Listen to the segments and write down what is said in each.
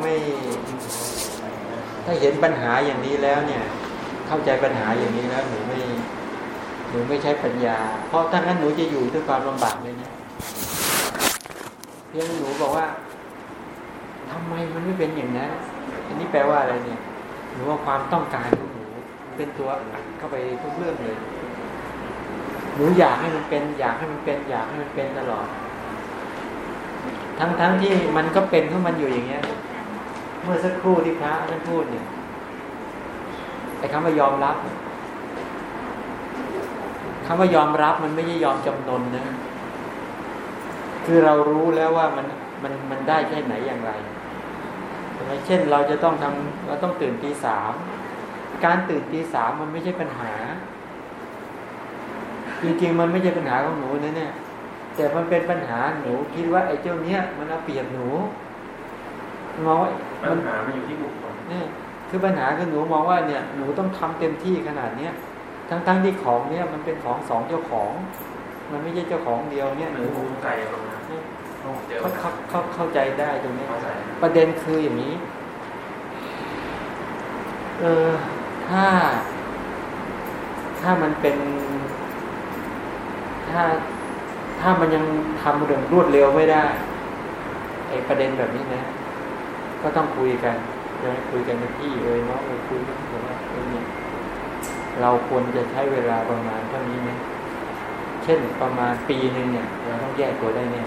ไม่ ถ้าเห็นปัญหาอย่างนี้แล้วเนี่ย เข้าใจปัญหาอย่างนี้แล้วหนูไม่หนูไม่ใช้ปัญญา เพราะถ้างั้นหนูจะอยู่ด้วยความลำบากเลยนะเพียงหนูบอกว่าทำไมมันไม่เป็นอย่างนั้นอันนี้แปลว่าอะไรเนี่ยหนูว่าความต้องการของหนูเป็นตัวอัดเข้าไปทุกเรื่องเลยหนูอยากให้มันเป็น อยากให้มันเป็น อยากให้มันเป็นตลอด ทั้งทั้งที่มันก็เป็นของมันอยู่อย่างเงี้ย เมื่อสักครู่ที่พระท่านพูดเนี่ยไอ้คำว่ายอมรับคำว่ายอมรับมันไม่ใช่ยอมจำนนนะ คือเรารู้แล้วว่ามันมันมันได้แค่ไหนอย่างไรใช่ไหมเช่นเราจะต้องทำเราต้องตื่นตีสามการตื่นตีสามมันไม่ใช่ปัญหา จริงๆมันไม่ใช่ปัญหาของหนูนะเนี่ย แต่มันเป็นปัญหาหนูคิดว่าไอ้เจ้าเนี้ยมันเอาเปรียบหนู มองว่าปัญหามันอยู่ที่บุคคลเนี่ยคือปัญหาคือหนูมองว่าเนี่ยหนูต้องทำเต็มที่ขนาดเนี้ยทั้งๆทที่ของเนี่ยมันเป็นของสองเจ้าของ มันไม่ใช่เจ้าของเดียวเนี่ยหหรืนูอภูมิใจตรงนั้นเนี่ยเจอเขาเขาเขาเข้าใจได้ตรงนี้เข้าใจประเด็นคืออย่างนี้เออถ้า ถ้ามันเป็น ถ้าถ้ามันยังทำเรื่องรวดเร็วไม่ได้ไอ้ประเด็นแบบนี้นะ ก็ต้องคุยกันจะคุยกันกับพี่เลยเนาะเออคุยกันว่าเออเนี่ยเราควรจะใช้เวลาประมาณเท่านี้นะเช่นประมาณปีหนึ่งเนี่ยเราต้องแยกตัวได้แน่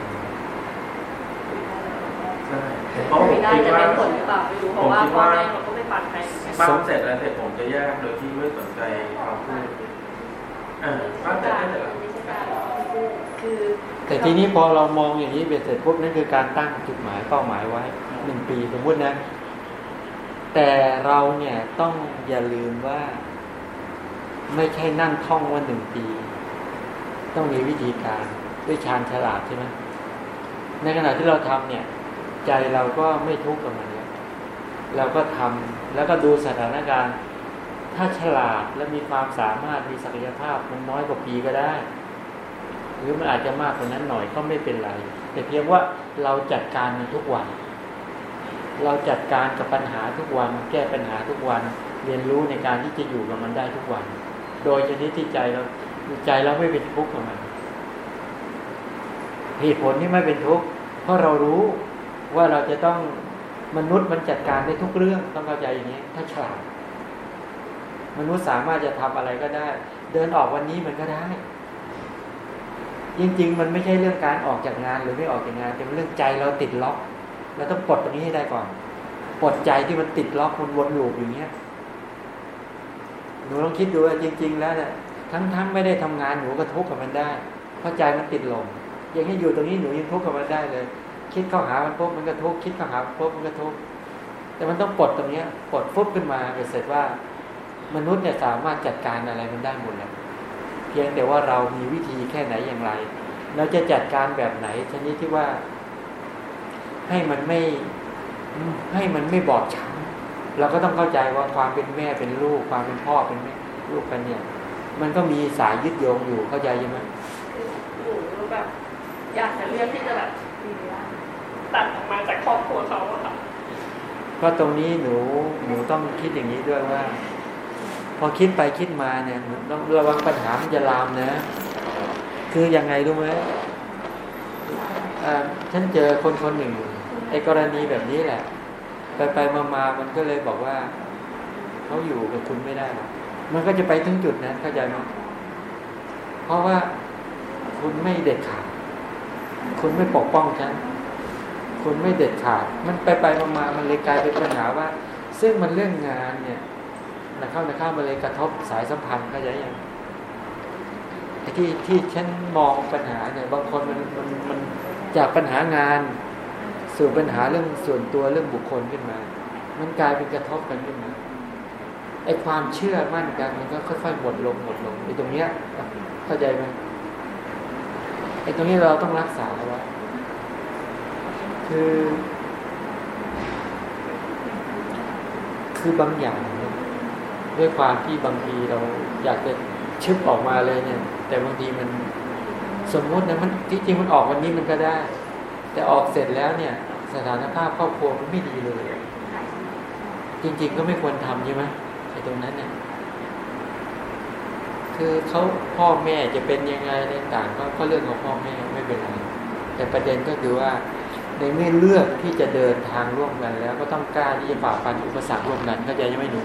ใช่เพราะผไม่มได้คิดจะว่าเป็นผลหรือเปล่าไม่รู้เพราะว่าพ่อแม่เราก็ไม่ปัดใครบ้านเสร็จแล้วเสร็จผมจะแยกโดยที่ไม่สนใจความพูดอ่าบ้านเสร็จแล้วเสร็จแล้วคือแต่ทีนี้พอเรามองอย่างนี้เบ็ดเสร็จปุ๊บนั่นคือการตั้งจุดหมายเป้าหมายไว้ หนึ่งปีสมมตินะ แต่เราเนี่ยต้องอย่าลืมว่า ไม่ใช่นั่งท่องว่าหนึ่งปี ต้องมีวิธีการด้วยชาญฉลาดใช่ไหมในขณะที่เราทำเนี่ย ใจเราก็ไม่ทุกข์กับมันแล้วเราก็ทำแล้วก็ดูสถานการณ์ ถ้าฉลาดและมีความสามารถมีศักยภาพมันน้อยกว่าปีก็ได้ หรือมันอาจจะมากกว่านั้นหน่อยก็ไม่เป็นไร แต่เพียงว่าเราจัดการมันทุกวัน เราจัดการกับปัญหาทุกวัน แก้ปัญหาทุกวัน เรียนรู้ในการที่จะอยู่กับมันได้ทุกวัน โดยชนิดที่ใจเราใจเราไม่เป็นทุกข์กับมันเหตุผลที่ไม่เป็นทุกข์เพราะเรารู้ว่าเราจะต้องมนุษย์มันจัดการได้ทุกเรื่องต้องเข้าใจอย่างนี้ถ้าฉลาดมนุษย์สามารถจะทำอะไรก็ได้ เดินออกวันนี้มันก็ได้ จริง ๆ มันไม่ใช่เรื่องการออกจากงานหรือไม่ออกจากงานแต่เป็นเรื่องใจเราติดล็อก เราต้องปลดตรงนี้ให้ได้ก่อนปลดใจที่มันติดล็อกมันวนลูปอย่างเงี้ยหนูลองคิดดูว่าจริง ๆ แล้วเนี่ยทั้งๆไม่ได้ทำงานหนูก็ทุกข์กับมันได้เพราะใจมันติดลมย่างนี้อยู่ตรงนี้หนูยังทุกข์กับมันได้เลย คิดเข้าหามันปุ๊บมันก็ทุกข์คิดเข้าหาปุ๊บมันก็ทุกข์แต่มันต้องปลดตรงเนี้ยปลดฟุบขึ้นมาเสร็จว่ามนุษย์เนี่ยสามารถจัดการอะไรมันได้หมดแล้วเพียงแต่ว่าเรามีวิธีแค่ไหนอย่างไร เราจะจัดการแบบไหนชนิดที่ว่า ให้มันไม่ให้มันไม่บอบช้ำเราก็ต้องเข้าใจว่าความเป็นแม่เป็นลูก ความเป็นพ่อเป็นแม่ลูกกันเนี่ย มันก็มีสายยึดโยงอยู่เข้าใจใช่ไหมหนูแบบอยากจะเลือกที่จะแบบตัดออกมาจากครอบครัวเขาอะค่ะเพราะตรงนี้หนูหนูต้องคิดอย่างนี้ด้วยว่า พอคิดไปคิดมาเนี่ยหนูต้องระวังปัญหามันจะลามนะ คือยังไงรู้ไหมอ่าฉันเจอคนคนหนึ่ง ไอ้กรณีแบบนี้แหละ ไปไปมามามันก็เลยบอกว่าเขาอยู่กับคุณไม่ได้หรอกมันก็จะไปถึงจุดนั้นเข้าใจไหมเพราะว่าคุณไม่เด็ดขาด คุณไม่ปกป้องฉัน คุณไม่เด็ดขาด มันไปไปมามามันเลยกลายเป็นปัญหาว่า ซึ่งมันเรื่องงานเนี่ยนะเข้านะเข้ามาเลยกระทบสายสัมพันธ์เข้าใจยังที่ที่ฉันมองปัญหาเนี่ยบางคนมันมันมันจากปัญหางาน สู่ปัญหาเรื่องส่วนตัวเรื่องบุคคลขึ้นมา มันกลายเป็นกระทบกันขึ้นมาไอ้ความเชื่อมั่นกันมันก็ค่อยๆหมดลงหมดลงไอ้ตรงเนี้ยเข้าใจไหมไอ้ตรงนี้เราต้องรักษาไว้คือ คือบางอย่างเนี่ยด้วยความที่บางทีเราอยากจะชึบออกมาเลยเนี่ย แต่บางทีมันสมมตินะมันที่จริงมันออกวันนี้มันก็ได้ แต่ออกเสร็จแล้วเนี่ย สถานภาพครอบครัวมันไม่ดีเลย จริง ๆ ก็ไม่ควรทำใช่ไหมไอ้ตรงนั้นเนี่ยคือเขาพ่อแม่จะเป็นยังไงต่างก็ก็เรื่องของพ่อแม่ไม่เป็นไรแต่ประเด็นก็คือว่าในเมื่อเลือกที่จะเดินทางร่วมกันแล้ว ก็ต้องกล้าที่จะฝ่าฟันอุปสรรคร่วมกันเข้าใจยังไม่หนู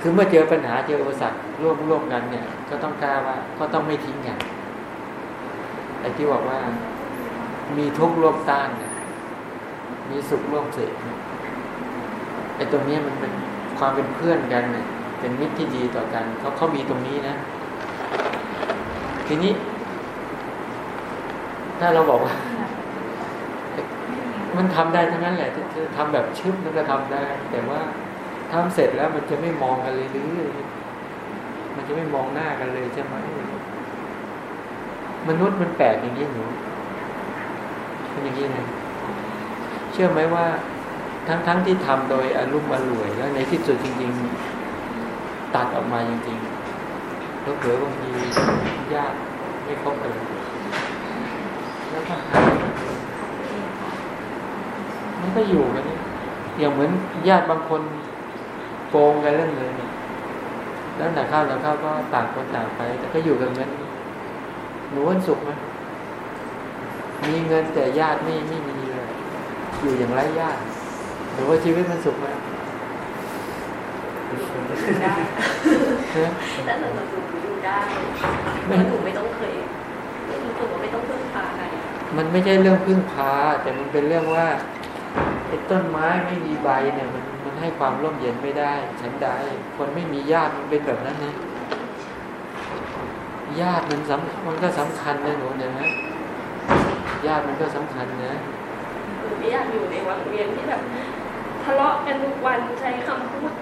คือเมื่อเจอปัญหาเจออุปสรรคร่วมร่วมกันเนี่ย ก็ต้องกล้าว่าก็ต้องไม่ทิ้งกันไอ้ที่บอกว่า มีทุกข์ร่วมต้านเนี่ยมีสุขร่วมเสกไอ้ตรงนี้มันเป็นความเป็นเพื่อนกันเนี่ยเป็นมิตรที่ดีต่อกันเขาเขามีตรงนี้นะ ทีนี้ ถ้าเราบอกว่า มันทำได้ทั้งนั้นแหละจะทำแบบชึบมันก็ทำได้ แต่ว่าทำเสร็จแล้วมันจะไม่มองกันเลยหรือ มันจะไม่มองหน้ากันเลยใช่ไหมมนุษย์มันแปลกอย่างนี้หนู เป็นอย่างนี้นะเชื่อไหมว่าทั้งๆทที่ทำโดยอารมณ์อรวยแล้วในที่สุดจริง ๆ ตัดออกมาจริงๆแล้วเผลอบางทียากไม่ครบเลยแล้วก็หายมันก็อยู่กันนี่อย่างเหมือนญาติบางคนโกงกันเรื่องเลยเนี่ยแล้วหนักข้าหนักข้าวก็ต่างคนต่างไป แต่ก็อยู่กันเหมือนหนูวันสุขไหม มีเงินแต่ญาติไม่ไม่มีเลยอยู่อย่างไร้ญาติหรือว่าชีวิตมันสุขไหมได้แต่สำหรับหนูอยู่ได้เพราะหนูไม่ต้องเคยไม่รู้สึกว่าไม่ต้องพึ่งพาใครมันไม่ใช่เรื่องพึ่งพา แต่มันเป็นเรื่องว่าไอ้ต้นไม้ไม่มีใบเนี่ยมันมันให้ความร่มเย็นไม่ได้ ฉันใดคนไม่มีญาติมันเป็นแบบนั้นนะญาติมันสำมันก็สำคัญนะหนูเนี่ยนะ ญาติมันก็สำคัญนะหนูไม่อยากอยู่ในวังเวียนที่แบบทะเลาะกันทุกวันใช้คำพูด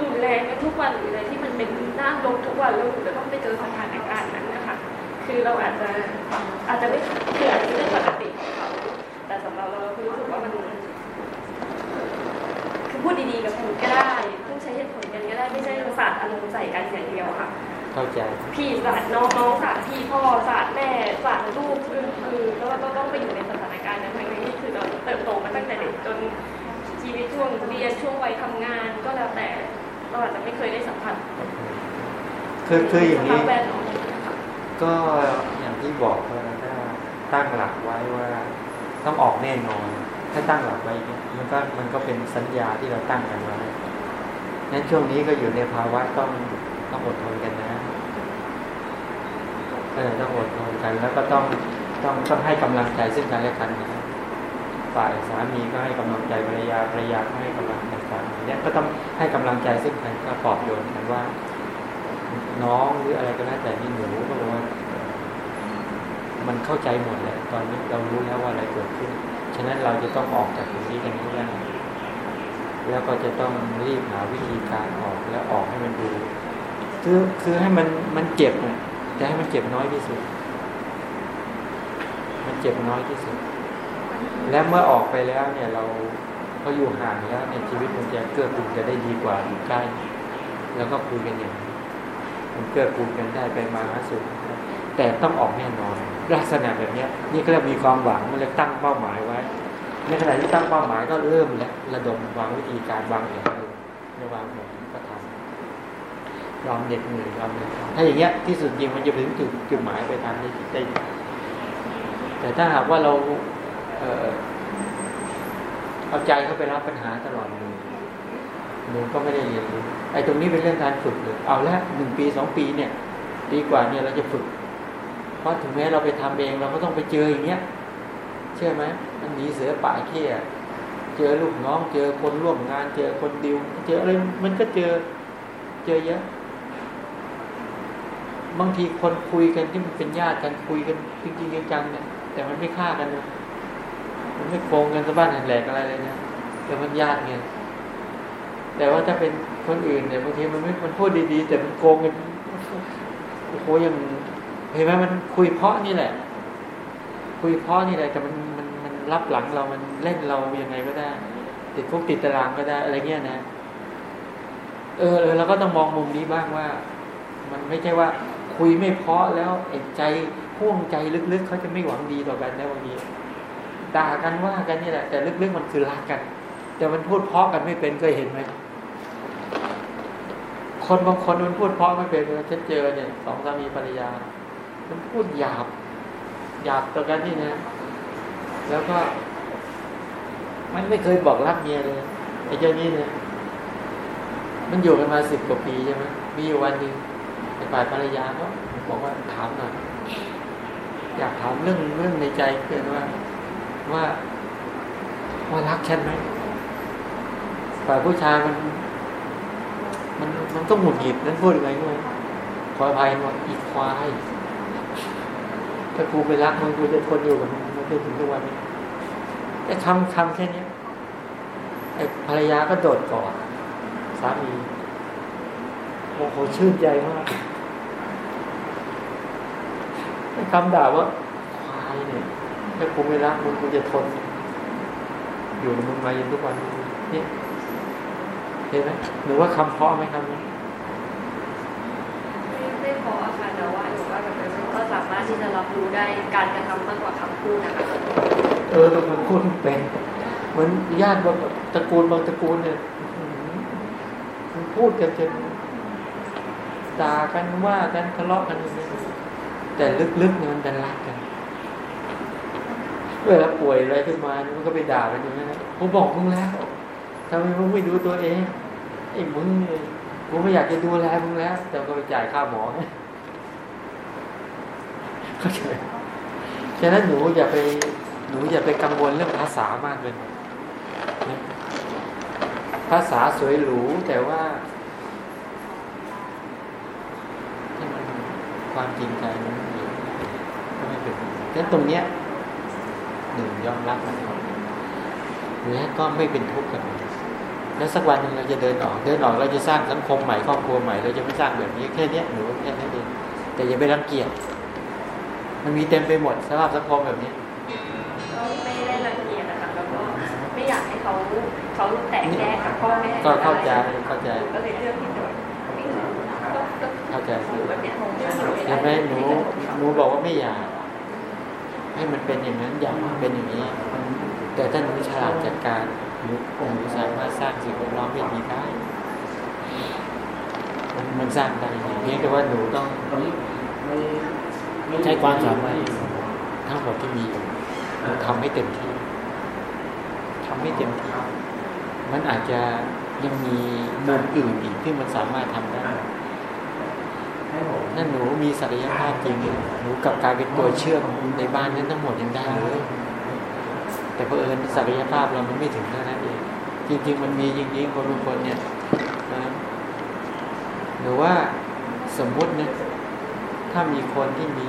รุนแรงกันทุกวันหรืออะไรที่มันเป็นหน้าลงทุกวันแล้วหนูจะต้องไปเจอสถานการณ์นั้นนะคะ คือเราอาจจะอาจจะไม่คืออาจจะไม่ใช่ปกติของเขาแต่สำหรับเราเราคือรู้สึกว่ามันคือพูดดีๆกับคนก็ได้พูดใช้เหตุผลกันก็ได้ไม่ใช่สาดอารมณ์ใส่กันอย่างเดียวค่ะ เข้าใจ พี่สาดน้องน้องสาดพี่พ่อสาดแม่สาดลูกคือคือแล้วเราก็ต้องไปอยู่ในสถานการณ์นั้นทั้งนี้คือเราเติบโตมาตั้งแต่เด็กจนชีวิตช่วงเรียนช่วงวัยทำงานก็แล้วแต่เราอาจจะไม่เคยได้สัมผัสคือคืออย่างสนี้ภาพแวดล้อมนะคะก็อย่างที่บอกว่าถ้าตั้งหลักไว้ว่าต้องออกแน่นอน ถ้าตั้งหลักไว้เนี่ยมันก็มันก็เป็นสัญญาที่เราตั้งกันไว้นั้นช่วงนี้ก็อยู่ในภาวะต้องต้องอดทนกันนะเออต้องอดทนกัน แล้วก็ต้องต้องต้องให้กำลังใจซึ่งกันและกันนะฝ่ายสามีก็ให้กำลังใจภรรยาภรรยาก็ให้กำลังใจสามีเนี่ยก็ต้องให้กำลังใจซึ่งกันก็ปลอบโยนกันว่า น้องหรืออะไรก็แล้วแต่นี่หนูก็บอกว่ามันเข้าใจหมดแหละตอนนี้เรารู้แล้วว่าอะไรเกิดขึ้น ฉะนั้นเราจะต้องออกจากตรงนี้กันให้ได้แล้วก็จะต้องรีบหาวิธีการออกแล้วออกให้มันดู คือคือให้มันมันเจ็บน่ะ แต่ให้มันเจ็บน้อยที่สุด มันเจ็บน้อยที่สุด และเมื่อออกไปแล้วเนี่ยเราพออยู่ห่างแล้วเนี่ยชีวิตมันจะเกื้อกูลจะได้ดีกว่าอยู่ใกล้ แล้วก็คุยกันอย่างมันเกื้อกูลกันได้ไปมาหาสู่แต่ต้องออกแน่นอน ลักษณะแบบนี้นี่ก็เรียกมีความหวังมันเลยตั้งเป้าหมายไว้ในขณะที่ตั้งเป้าหมายก็เริ่มแล้วระดมวางวิธีการวางแผนเลยในวางแผน ยอมเหน็ดเหนื่อยยอมเลยถ้าอย่างเงี้ยที่สุดจริงมันจะถึงจุดจุดหมายไปทำได้ได้แต่ถ้าหากว่าเราเอ่อเอาใจเข้าไปรับปัญหาตลอดเลยหนูก็ไม่ได้เรียนรู้ไอ้ตรงนี้เป็นเรื่องการฝึกเลยเอาละหนึ่งปีสองปีเนี่ยดีกว่าเนี่ยเราจะฝึก เพราะถึงแม้เราไปทำเองเราก็ต้องไปเจออย่างเงี้ยเชื่อไหมมันหนีเสือป่าเขี้ยเจอลูกน้องเจอคนร่วมงาน เจอคนดิว เจออะไรมันก็เจอเจอเยอะ บางทีคนคุยกันที่มันเป็นญาติกันคุยกันจริงๆจังๆเนี่ยแต่มันไม่ฆ่ากันนะมันไม่โกงกันสะบ้านแหลกอะไรเลยนะแต่มันญาติไงแต่ว่าถ้าเป็นคนอื่นเนี่ยบางทีมันไม่มันพูดดีๆ แต่มันโกงกันโอ้โหยังเห็นไหมมันคุยเพาะนี่แหละ คุยเพาะนี่แหละแต่มันมันมันรับหลังเรามันเล่นเรายังไงก็ได้ ติดคุกติดตารางก็ได้อะไรเงี้ยนะ เออเออเราก็ต้องมองมุมนี้บ้างว่า มันไม่ใช่ว่า คุยไม่เพาะแล้วไอ้ใจพ่วงใจลึกๆเขาจะไม่หวังดีต่อกันนะบางทีด่ากันว่ากันนี่แหละแต่ลึกๆมันคือรักกัน แต่มันพูดเพาะกันไม่เป็นเคยเห็นไหมคนบางคนมันพูดเพาะไม่เป็นเลยฉันเจอเนี่ยสองสามีภรรยา มันพูดหยาบหยาบต่อกันนี่นะ แล้วก็ มันไม่เคยบอกรักเมียเลยไอ้เจ้านี่เนี่ยมันอยู่กันมาสิบกว่าปีใช่ไหมมีอยู่วันหนึ่ง ฝ่ายภรรยาก็บอกว่าถามหน่อยอยากถามเรื่องเรื่องในใจเพื่อนว่า ว่าว่ารักฉันไหมฝ่ายผู้ชายมัน มันมันก็หงุดหงิดนั่นพูดยังไงด้วยขออภัยว่าอีควายถ้ากูไปรักมึงกูจะทนอยู่กับมึงมันได้ถึงทุกวันนี้แต่คำคำแค่นี้ไอ้ภรรยาก็โดดกอดสามีโอ้โหชื่นใจมาก คำด่าว่าควายเนี่ยถ้ากูไม่รักมึงกูจะทน อยู่กับมึงมาจนทุกวันนี้เนี่ยเห็นไหมหรือว่าคำเพาะไหมคำนี้ไม่ไม่พอค่ะแต่ว่าหนูว่าแบบมันก็สามารถที่จะรับรู้ได้การกระทำมากกว่าคำพูดนะคะเออแต่มันพูดเป็นเหมือนญาติบางตระกูลบางตระกูลเนี่ยอื้อหือมันพูดกันจนด่ากันว่ากันทะเลาะกันอย่างนี้ แต่ลึกๆเนี่ยมันดันรักกันเวลาป่วยอะไรขึ้นมามันก็ไปด่ากันอย่างนี้นกูบอกมึงแล้วทำไมมึงไม่ดูตัวเองไอ้มึงเนี่ยกูไม่อยากจะดูแลมึงแล้ว แต่ก็ไปจ่ายค่าหมอเข้าใจฉะนั้นหนูอย่าไปหนูอย่าไปกังวลเรื่องภาษามากเลยภาษาสวยหรูแต่ว่าถ้ามันความจริงใจมันไม่มีก็ไม่เป็ นฉะนั้นตรงเนี้ยหนึ่งยอมรับมันก่อนและก็ไม่เป็นทุกข์กับมันแล้วสักวันหนึ่งเราจะเดินออก เดินออกเราจะสร้างสังคมใหม่ครอบครัวใหม่เราจะไม่สร้างแบบนี้แค่เนี้ยหนูแค่นี้เองแต่อย่าไปรังเกียจมันมีเต็มไปหมดสภาพสังคมแบบนี้ก็ไม่ได้รังเกียจนะคะแล้วก็ไม่อยากให้เขาเขาแตกแยกกับพ่อแม่ก็เข้าใจเข้าใจก็เลยเลือกที่จะไม่ก็ก็เข้าใจอยู่แบบเนี้ยเห็นไหมหนูหนูบอกว่าไม่อยาก ให้มันเป็นอย่างนั้นอย่ากให้มันเป็นอย่างนี้ แต่ถ้าหนูฉลาดจัดการหนูหนูสามารถสร้างสิ่งแวดล้อมให้ดีได้มันมันสร้างได้เพียงแต่ว่าหนูต้องไม่ใช้ความสามารถทั้งหมดที่มีอยู่หนูทำให้เต็มที่ทำให้เต็มที่มันอาจจะยังมีมุมอื่นอีกที่มันสามารถทำได้ ให้ผมถ้าหนูมีศักยภาพจริงหนูกับกลายเป็นตัวเชื่อมในบ้านนั้นทั้งหมดยังได้เลยแต่เพอเอิญศักยภาพเรามันไม่ถึงเท่านั้นเองจริงๆมันมีจริงๆคนบางคนเนี่ยนะหรือว่าสมมุตินี่ยถ้ามีคนที่มี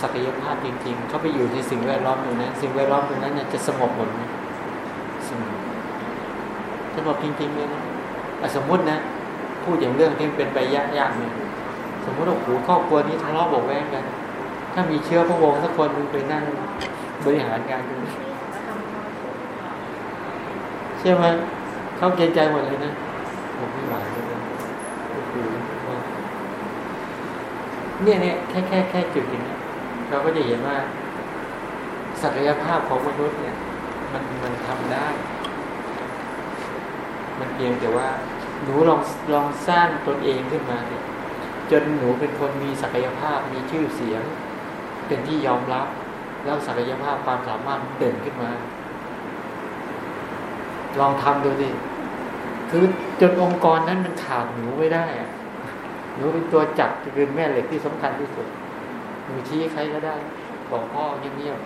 ศักยภาพจริง ๆ เขาไปอยู่ในสิ่งแวดล้อมตรงนั้นสิ่งแวดล้อมตรงนั้นเนี่ยจะสงบหมดไหมสงบสงบจริงๆเลยนะอ่สมมุตินะพูดอย่างเรื่องที่เป็นไปยากๆเนี่ย มมติว่าโอ้โหครอบครัวนี้ทะเลาะบอกแว้งกัน ถ้ามีเชื้อพระวงศ์สักคนหนึงไปนั่งบริหารงานดูเชื่อไหมเขาเกรงใจหมดเลยนะผมไม่ไหวเลยนะโอ้โหเนี่ยเนี่ยแค่แค่แค่จุดอย่างนี้เราก็จะเห็นว่าศักยภาพของมนุษย์เนี่ย มันมันทำได้ มันเพียงแต่ว่า หนูลองลองสร้างตนเองขึ้นมาเนี่ย จนหนูเป็นคนมีศักยภาพมีชื่อเสียง เป็นที่ยอมรับ แล้วศักยภาพความสามารถเด่นขึ้นมา ลองทำดูดิคือจนองค์กรนั้นมันขาดหนูไม่ได้อะหนูเป็นตัวจับเป็นแม่เหล็กที่สำคัญที่สุดหนูชี้ใครก็ได้บอกพ่อเงียบ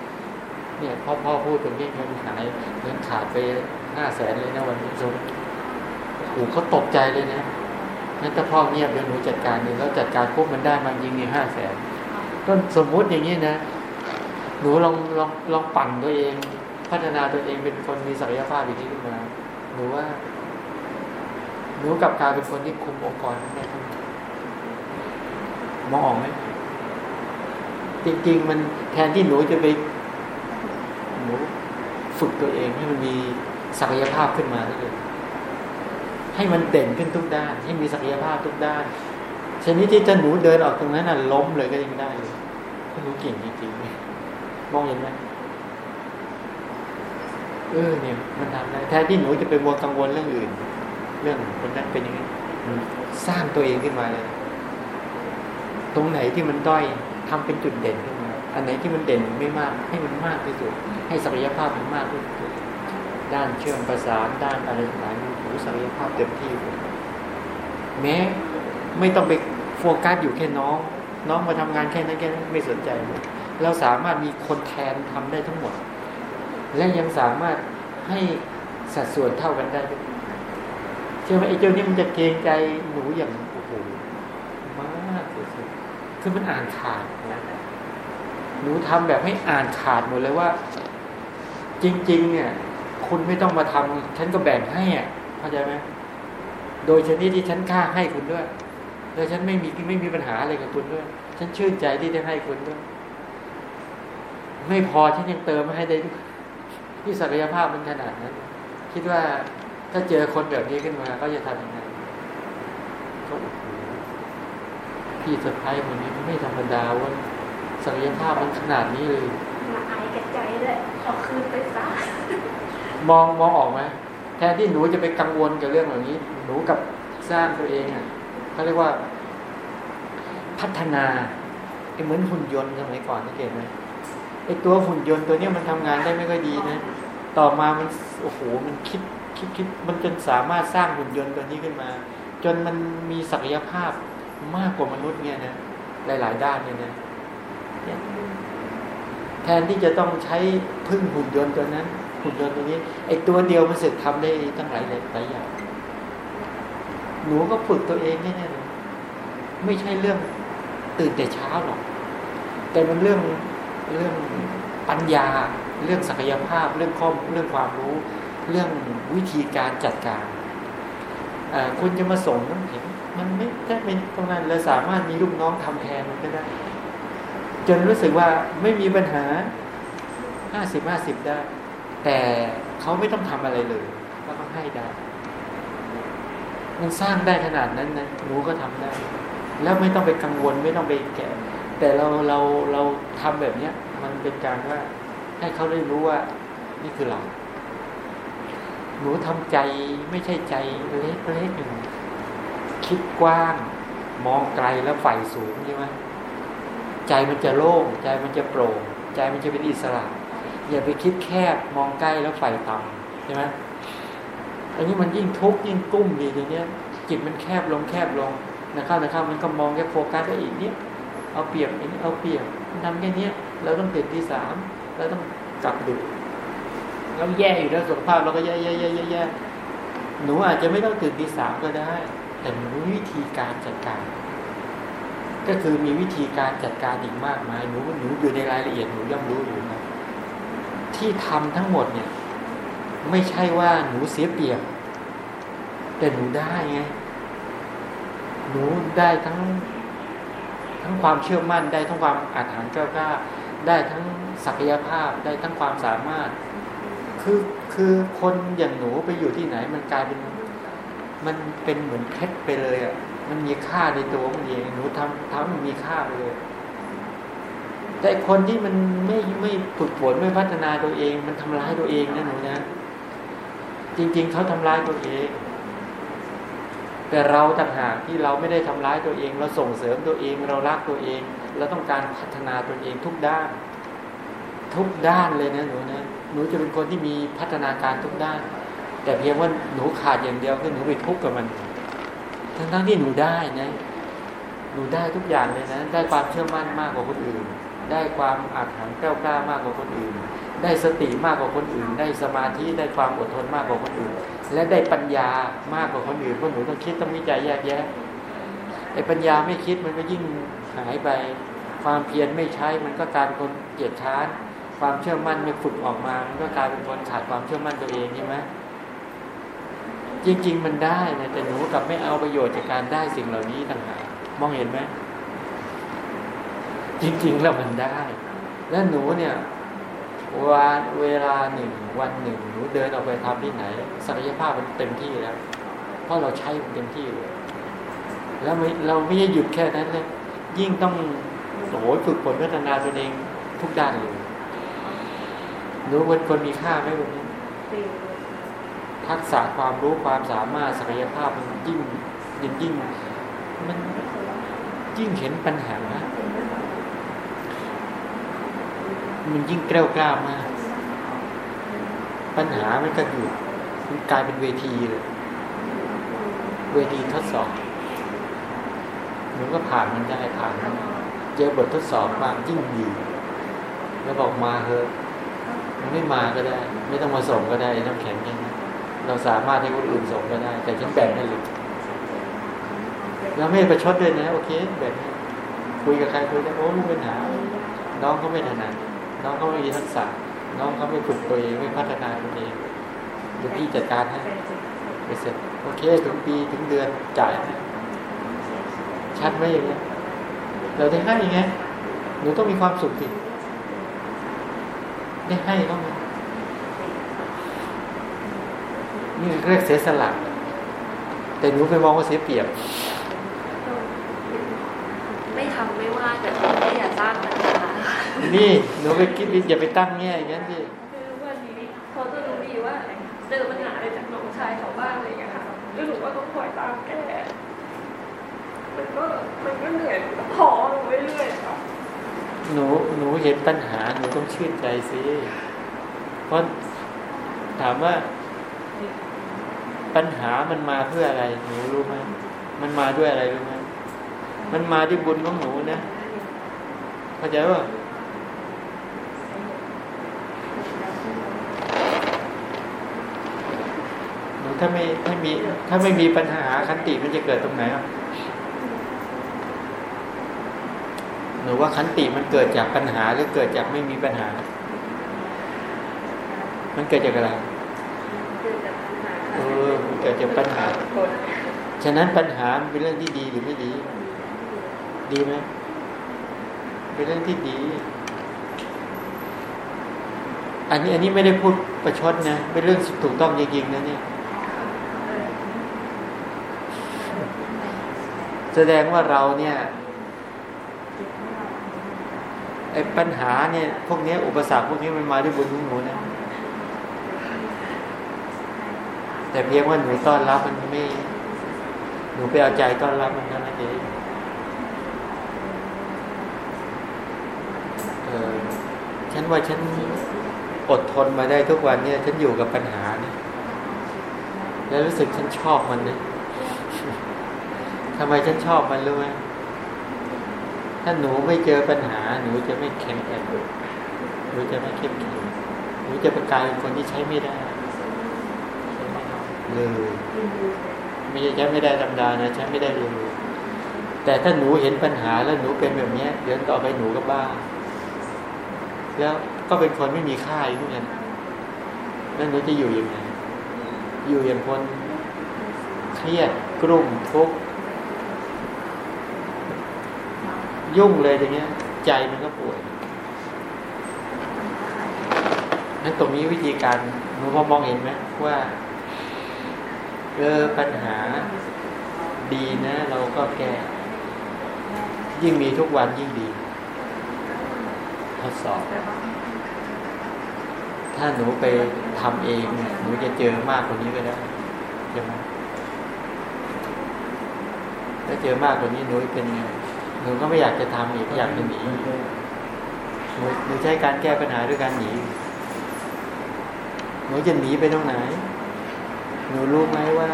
ๆเนี่ยพ่อพ่อพูดตรงนี้เงินหายเงินขาดไปห้าแสนเลยนะวันนี้สมโอ้โหเขาตกใจเลยนะ งั้นถ้าพ่อเงียบเดี๋ยวหนูจัดการเองแล้วจัดการปุ๊บมันได้มายิงในห้าแสนก็สมมุติอย่างนี้นะ หนูลองลองลองปั่นตัวเอง พัฒนาตัวเองเป็นคนมีศักยภาพอย่างนี้ขึ้นมาหนูว่า หนูกลับกลายเป็นคนที่คุมองค์กรได้ทั้งหมดมองออกไหมจริงๆ มันแทนที่หนูจะไปหนูฝึกตัวเองให้มันมีศักยภาพขึ้นมาได้เลย ให้มันเด่นขึ้นทุกด้าน ให้มีศักยภาพทุกด้านชนิดที่จะหนูเดินออกตรงนั้นน่ะล้มเลยก็ยังได้เลยเราะหนูเก่งจริงๆมองเห็นไหมเออเนี่ยมันทำได้แทนที่หนูจะไปมัวกังวลเรื่องอื่น เรื่องคนนั้นเป็นยังไงสร้างตัวเองขึ้นมาเลย ตรงไหนที่มันด้อยทำเป็นจุดเด่นขึ้นมา อันไหนที่มันเด่นไม่มาก ให้มันมากที่สุด ให้ศักยภาพมันมากที่สุด ด้านเชื่อมประสานด้านอะไรต่าง ๆหูศักยภาพเต็มที่แม้ไม่ต้องไปโฟกัสอยู่แค่น้อง น้องมาทำงานแค่นั้นแค่นั้นไม่สนใจ เราสามารถมีคนแทนทำได้ทั้งหมด และยังสามารถให้สัดส่วนเท่ากันได้เชื่อไหมไอ้เจ้านี่มันจะเกรงใจหนูอย่างโอ้โหมากสุดๆคือมันอ่านขาดนะหนูทำแบบให้อ่านขาดหมดเลยว่า จริง ๆ เนี่ย คุณไม่ต้องมาทำฉันก็แบ่งให้อะ เข้าใจไหมโดยชนิดที่ฉันกล้าให้คุณด้วย แล้วฉันไม่มีไม่มีปัญหาอะไรกับคุณด้วย ฉันชื่นใจที่ได้ให้คุณด้วย ไม่พอฉันยังเติมมาให้ได้ด้วยที่ศักยภาพมันขนาดนั้น คิดว่าถ้าเจอคนแบบนี้ขึ้นมาก็จะทำยังไงก็โอ้โหพี่สะพ้ายคนนี้ไม่ธรรมดาว่าศักยภาพมันขนาดนี้เลยละอายกับใจเลยเอาคืนไปซะมองมองออกไหม แทนที่หนูจะไปกังวลกับเรื่องเหล่านี้ หนูกับสร้างตัวเองอะเขาเรียกว่า พัฒนาเหมือนหุ่นยนต์สมัยก่อนนี่เห็นไหมไอตัวหุ่นยนต์ตัวเนี้ยมันทำงานได้ไม่ค่อยดีนะ ต่อมามันโอ้โหมันคิดคิดคิดมันจนสามารถสร้างหุ่นยนต์ตัวนี้ขึ้นมา จนมันมีศักยภาพมากกว่ามนุษย์เนี่ยนะหลาย ๆ ด้านเนี่ยนะแทนที่จะต้องใช้พึ่งหุ่นยนต์ตัวนั้น หุ่นยนต์ตัวนี้ไอ้ตัวเดียวมันสึกทำได้ตั้งหลายหลายอย่างหนูก็ฝึกตัวเองแน่ๆเลยไม่ใช่เรื่องตื่นแต่เช้าหรอก แต่มันเรื่องเรื่องปัญญา เรื่องศักยภาพ เรื่องข้อมเรื่องความรู้ เรื่องวิธีการจัดการคุณจะมาส่งน้ำแข็งมันไม่ได้เป็นตรงนั้นเราสามารถมีลูกน้องทำแทนมันก็ได้ จนรู้สึกว่าไม่มีปัญหาห้าสิบห้าสิบได้ แต่เขาไม่ต้องทำอะไรเลยก็ต้องให้ได้ มันสร้างได้ขนาดนั้นนะหนูก็ทำได้ แล้วไม่ต้องไปกังวลไม่ต้องไปแกะแต่เราเราเราทำแบบเนี้ย มันเป็นการว่า ให้เขาได้รู้ว่า นี่คือเรา หนูทำใจไม่ใช่ใจเล็กเล็กหนึ่งคิดกว้าง มองไกลแล้วใฝ่สูงใช่ไหมใจมันจะโล่งใจมันจะโปร่ง ใจมันจะเป็นอิสระ อย่าไปคิดแคบมองใกล้แล้วใฝ่ต่ำใช่ไหมอันนี้มันยิ่งทุกข์ยิ่งกุ้มดีทีเนี้ยจิตมันแคบลงแคบลงนะครับนะครับ มันก็มองแค่โฟกัสได้อีกเนี้ยเอาเปรียบอย่างนี้เอาเปรียบทำแค่นี้เราต้องตื่นที่สามเราต้องกลับดึกเราแย่อยู่แล้วสุขภาพเราก็แย่แย่แย่แย่แย่หนูอาจจะไม่ต้องตื่นที่สามก็ได้ แต่หนูวิธีการจัดการ ก็คือมีวิธีการจัดการอีกมากมายหนูหนูอยู่ในรายละเอียดหนูย่อมรู้อยู่นะ ที่ทำทั้งหมดเนี่ย ไม่ใช่ว่าหนูเสียเปรียบ แต่หนูได้ไงหนูได้ทั้ง ทั้งความเชื่อมั่นได้ทั้งความอาถรรพ์เจ้ากล้าได้ทั้งศักยภาพได้ทั้งความสามารถ คือคือคนอย่างหนูไปอยู่ที่ไหน มันกลายเป็น มันเป็นเหมือนเพชรไปเลยอะมันมีค่าในตัวมันเองหนูทำทำมันมีค่าไปเลย แต่คนที่มันไม่ไม่ฝึกฝนไม่พัฒนาตัวเอง มันทำร้ายตัวเองนะหนูนะจริง ๆเขาทำร้ายตัวเอง แต่เราต่างหากที่เราไม่ได้ทำร้ายตัวเอง เราส่งเสริมตัวเองเรารักตัวเองเราต้องการพัฒนาตัวเองทุกด้าน ทุกด้านเลยนะหนูนะหนูจะเป็นคนที่มีพัฒนาการทุกด้าน แต่เพียงว่าหนูขาดอย่างเดียวคือหนูไปทุกข์กับมันทั้งทั้งที่หนูได้นะหนูได้ทุกอย่างเลยนะ ได้ความเชื่อมั่นมากกว่าคนอื่น ได้ความอาถรรพ์แก้วกล้ามากกว่าคนอื่น ได้สติมากกว่าคนอื่น ได้สมาธิได้ความอดทนมากกว่าคนอื่น และได้ปัญญามากกว่าคนอื่นเพราะหนูต้องคิดต้องวิจัยแยกแยะไอ้ปัญญาไม่คิดมันก็ยิ่งหายไป ความเพียรไม่ใช้มันก็กายเป็นคนเกียจค้านความเชื่อมั่นไม่ฝึกออกมา มันก็กลายเป็นคนขาดความเชื่อมั่นตัวเองใช่ไหมจริง ๆ มันได้นะแต่หนูกลับไม่เอาประโยชน์จากการได้สิ่งเหล่านี้ต่างหากมองเห็นไหม จริง ๆ แล้วมันได้ แล้วหนูเนี่ย วันเวลาหนึ่งวันหนึ่งหนูเดินออกไปทำที่ไหนศักยภาพมันเต็มที่แล้ว เพราะเราใช้มันเต็มที่เลย แล้วเราไม่ได้หยุดแค่นั้นเลยยิ่งต้องโอ้โหฝึกฝนพัฒนาตัวเองทุกด้านเลยหนูเป็นคนมีค่าไหมวันนี้ทักษะความรู้ความสามารถศักยภาพมันยิ่งยิ่งยิ่งมันยิ่งเห็นปัญหา มันยิ่งแกล้วกล้ามาก ปัญหามันก็อยู่มันกลายเป็นเวทีเลย เวทีทดสอบหนูก็ผ่านมันได้ผ่านมันเจอบททดสอบบางยิ่งดีแล้วบอกมาเถอะมันไม่มาก็ได้ ไม่ต้องมาส่งก็ได้น้ำแข็งยังเราสามารถให้คนอื่นส่งก็ได้ แต่ฉันแบ่งให้เลยเราไม่ประชดด้วยนะ โอเคแบ่งคุยกับใครคุยได้โอ้ลูกปัญหาน้องเขาไม่ถนัด น้องเขาไม่มีทักษะ น้องเขาไม่ฝึกตัวเองไม่พัฒนาตัวเองเดี๋ยวพี่จัดการให้ไปเสร็จโอเคถึงปีถึงเดือนจ่ายชัดไหมอย่างเงี้ยเราได้ให้ไงหนูต้องมีความสุขสิได้ให้ต้องนี่เรียกเสียสละแต่หนูไปมองว่าเสียเปรียบ ไม่ทำไม่ว่าแต่ไม่อยากสร้างปัญ นี่หนูไปคิดอย่าไปตั้งแง่อย่างนั้นสิคือวันนี้เขาจะรู้ดีว่าเจอปัญหาอะไรจากน้องชายเขาบ้างอะไรอย่างเงี้ยค่ะแล้วหนูก็ต้องคอยตามแก้มันก็มันก็เหนื่อยพอลงเรื่อยๆค่ะหนูหนูเห็นปัญหาหนูต้องชื่นใจสิเพราะถามว่าปัญหามันมาเพื่ออะไรหนูรู้ไหมมันมาด้วยอะไรรู้ไหมมันมาด้วยบุญของหนูนะเข้าใจป่ะหนู ถ้าไม่ถ้ามี ถ้าไม่มีปัญหาคันติมันจะเกิดตรงไหนอะหนูว่าคันติมันเกิดจากปัญหาหรือเกิดจากไม่มีปัญหา มันเกิดจากอะไรเออมันเกิดจากปัญหา ฉะนั้นปัญหามันเป็นเรื่องที่ดีหรือไม่ดี ดีไหมเป็นเรื่องที่ดี อันนี้อันนี้ไม่ได้พูดประชดนะ เป็นเรื่องถูกต้องจริงๆนะเนี่ย แสดงว่าเราเนี่ยไอ้ปัญหาเนี่ยพวกนี้อุปสรรคพวกนี้มันมาด้วยบุญของหนูนะแต่เพียงว่าหนูต้อนรับมันไม่หนูไปเอาใจต้อนรับมันนั้นเองเออฉันว่าฉันอดทนมาได้ทุกวันเนี่ย ฉันอยู่กับปัญหาเนี่ยแล้วรู้สึกฉันชอบมันนะ ทำไมฉันชอบมันรู้ไหมถ้าหนูไม่เจอปัญหา หนูจะไม่แข็งแกร่งหนูจะไม่เข้มแข็งหนูจะเป็นกลายเป็นคนที่ใช้ไม่ได้เลยไม่ใช่ใช้ไม่ได้ธรรมดานะใช้ไม่ได้เลยแต่ถ้าหนูเห็นปัญหาแล้วหนูเป็นแบบเนี้ยเดี๋ยวต่อไปหนูก็บ้า แล้วก็เป็นคนไม่มีค่าอีกเหมือนกันแล้วหนูจะอยู่ยังไงอยู่อย่างคนเครียดกลุ่มทุกข์ ยุ่งเลยอย่างเงี้ย ใจมันก็ป่วยนั้นตรงนี้วิธีการหนูพอมองเห็นไหมว่าเออปัญหาดีนะ เราก็แก้ยิ่งมีทุกวันยิ่งดี ทดสอบ ถ้าหนูไปทำเองเนี่ยหนูจะเจอมากกว่านี้ก็ได้ใช่ไหมถ้าเจอมากกว่านี้หนูเป็นไง หนูก็ไม่อยากจะทำอีกอยากจะหนีหนูหนูใช้การแก้ปัญหาด้วยการหนีหนูจะหนีไปตรงไหน หนูรู้ไหมว่า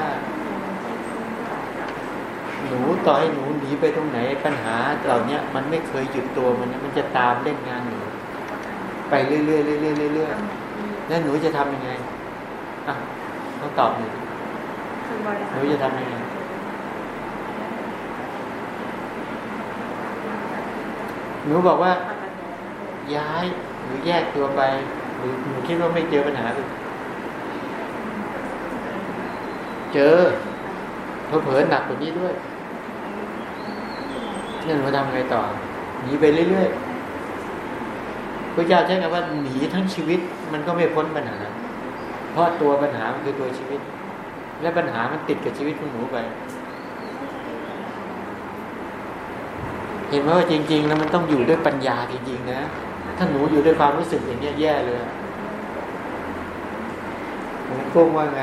หนูต่อให้หนูหนีไปตรงไหน ปัญหาเหล่านี้มันไม่เคยหยุดตัวมันนะมันจะตามเล่นงานหนูไปเรื่อยๆเรื่อยๆเรื่อยๆแล้วหนูจะทำยังไงอะต้องตอบหนูหนูจะทำยังไง หนูบอกว่า ย้ายหรือแยกตัวไปหรือหนูคิดว่าไม่เจอปัญหาเลยเจอเผลอๆหนักกว่านี้ด้วยนี่หนูทำไงต่อหนีไปเรื่อยๆพระเจ้าใช้คำว่าหนีทั้งชีวิต มันก็ไม่พ้นปัญหา เพราะตัวปัญหามันคือตัวชีวิต และปัญหามันติดกับชีวิตของหนูไป เห็นไหมว่าจริง ๆ แล้วมันต้องอยู่ด้วยปัญญาจริง ๆ นะ ถ้าหนูอยู่ด้วยความรู้สึกอย่างนี้แย่เลยถกุ้งว่าไง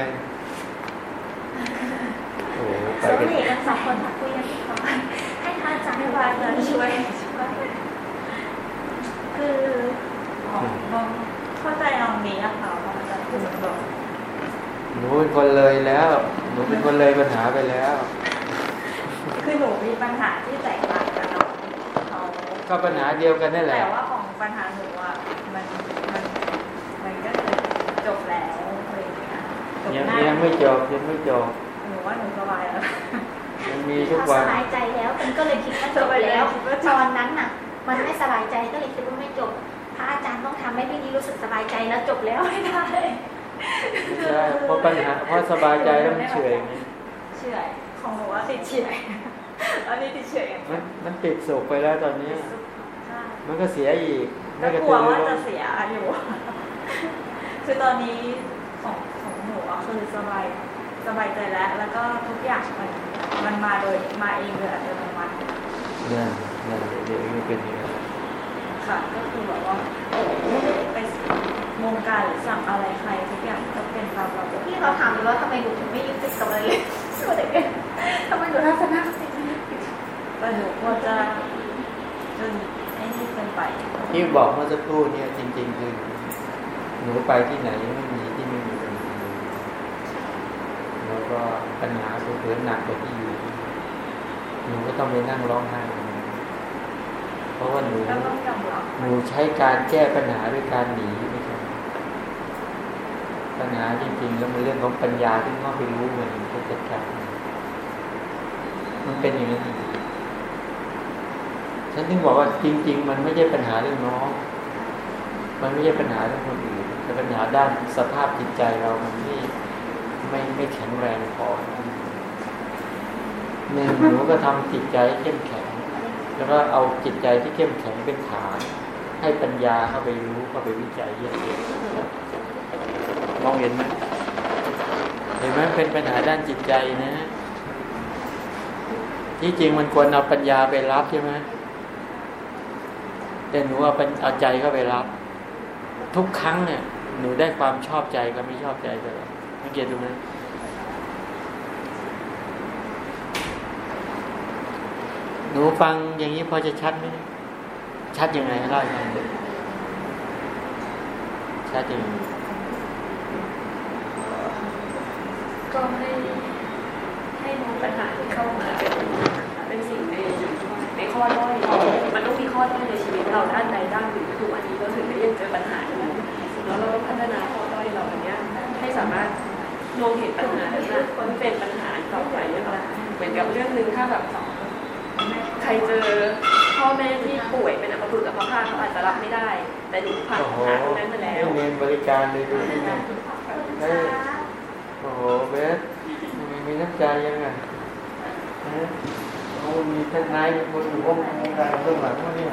โอ้โหไปสมกันเด็จกันสองคนคุยกันให้ท่านอาจารย์วาจะช่วยช่วยคือมองเข้าใจตรงนี้อะค่ะพออาจารย์พูดบอหนูเป็นคนเลยแล้ว หนูเป็นคนเลยปัญหาไปแล้ว คือหนูมีปัญหาที่แตกต่างกันเนาะ ก็ปัญหาเดียวกันนั่นแหละแต่ว่าของปัญหาหนูอะมันมันมันก็คือจบแล้วอะไรอย่างเงี้ยจบยังง่ายยังไม่จบยังไม่จบหนูว่าหนูสบายแล้วยังมีทุกพอวัสนบายใจแล้วมันก็เลยคิดว่าจบแล้วตอนนั้นน่ะ มันไม่สบายใจก็เลยคิดว่าไม่จบ พระอาจารย์ต้องทำให้พี่นี้รู้สึกสบายใจแล้วจบแล้วให้ได้ไม่ใช่เพราะปัญหาเพราะสบายใจแล้วมันเฉอยไงเฉื่อยของหนูว่าติดเฉื่อย อันนี้ติดเฉื่อยอย่างเดีมัยนวมันติดสุขไปแล้วตอนนี้ใช่มันก็เสียอีกก็ไม่กระกลัตืวอรือว่าร้จะนเสียอยู่คือตอนนี้ของของหนูอะคือสบายสบายใจแล้ว แล้วก็ทุกอย่างมันมันมาโดยมาเองโดยอัตโนมัตินั่นนั่นเดี๋ยวมันเป็นอย่างนี้ค่ะก็คือแบบว่าไม่ได้ไปวงการหรือสั่งอะไรใครทุกอย่างก็เป็นตามระบบพี่เขาถามเลยว่าทำไมหนูถึงไม่ยึดติดกับอะไรเลยสู้เด็กเลยทำไมหนูทัศนคติไม่ยึดติด แต่หนูกลัวจะจนไอ้นี่เกินไป ที่บอกเมื่อสักครู่เนี่ยจริง ๆ คือ หนูไปที่ไหนไม่มีที่ไม่มีปัญหาแล้วก็ปัญหาเผื่อๆหนักกว่าที่อยู่ หนูก็ต้องไปนั่งร้องไห้กับมันเพราะว่าหนูก็ต้องยอมรับหนูใช้การแก้ปัญหาด้วยการหนีไม่ใช่ปัญหาจริงๆแล้วมันเรื่องของปัญญาที่เข้าไปรู้มันก็จัดการมันเป็นอย่างนี้น ฉันถึงบอกว่าจริง ๆ มันไม่ใช่ปัญหาเรื่องน้อง มันไม่ใช่ปัญหาเรื่องคนอื่นแต่ปัญหาด้านสภาพจิตใจเรามันไม่ไม่ไม่แข็งแรงพอหนึ่งหนูก็ทำจิตใจเข้มแข็ง แล้วก็เอาจิตใจที่เข้มแข็งเป็นฐาน ให้ปัญญาเข้าไปรู้เข้าไปวิจัยเยี่ยมมองเห็นไหมเห็นไหมเป็นปัญหาด้านจิตใจนะที่จริงมันควรเอาปัญญาไปรับใช่ไหม แต่หนูเอาเปัญเอาใจเข้าไปรับ ทุกครั้งเนี่ย หนูได้ความชอบใจกับไม่ชอบใจตลอดสังเกตดูไหมหนูฟังอย่างนี้พอจะชัดไหมชัดยังไงเล่าให้ฟังชัดยังไงก็ให้ให้มองปัญหาที่เข้ามา เป็นสิ่งในในข้อด้อย ข้อด้ในชีวิตเราด้านใดด้านหนึ่งทุกวันนี้เราถึงได้ยังเจอปัญหาอยู่แล้วเราต้องพัฒนาข้อด้อยเราอันนี้ให้สามารถมองเห็นปัญหานั้นนะว่ามันเป็นปัญหาต่อไปนะคะเหมือนกับเรื่องหนึ่งถ้าแบบใครเจอพ่อแม่ที่ป่วยเป็นอัมพฤกษ์อัมพาตเขาอาจจะรับไม่ได้ แต่หนูผ่านโอ้โหปัญหาตรงนั้นมาแล้วเรียนบริการเลยดูนี่นะโอ้โหเบสมีน้ำใจยังไงฮะ มีท่านนายคนอยู่ห้องการเบื้องหลังวะเนี่ย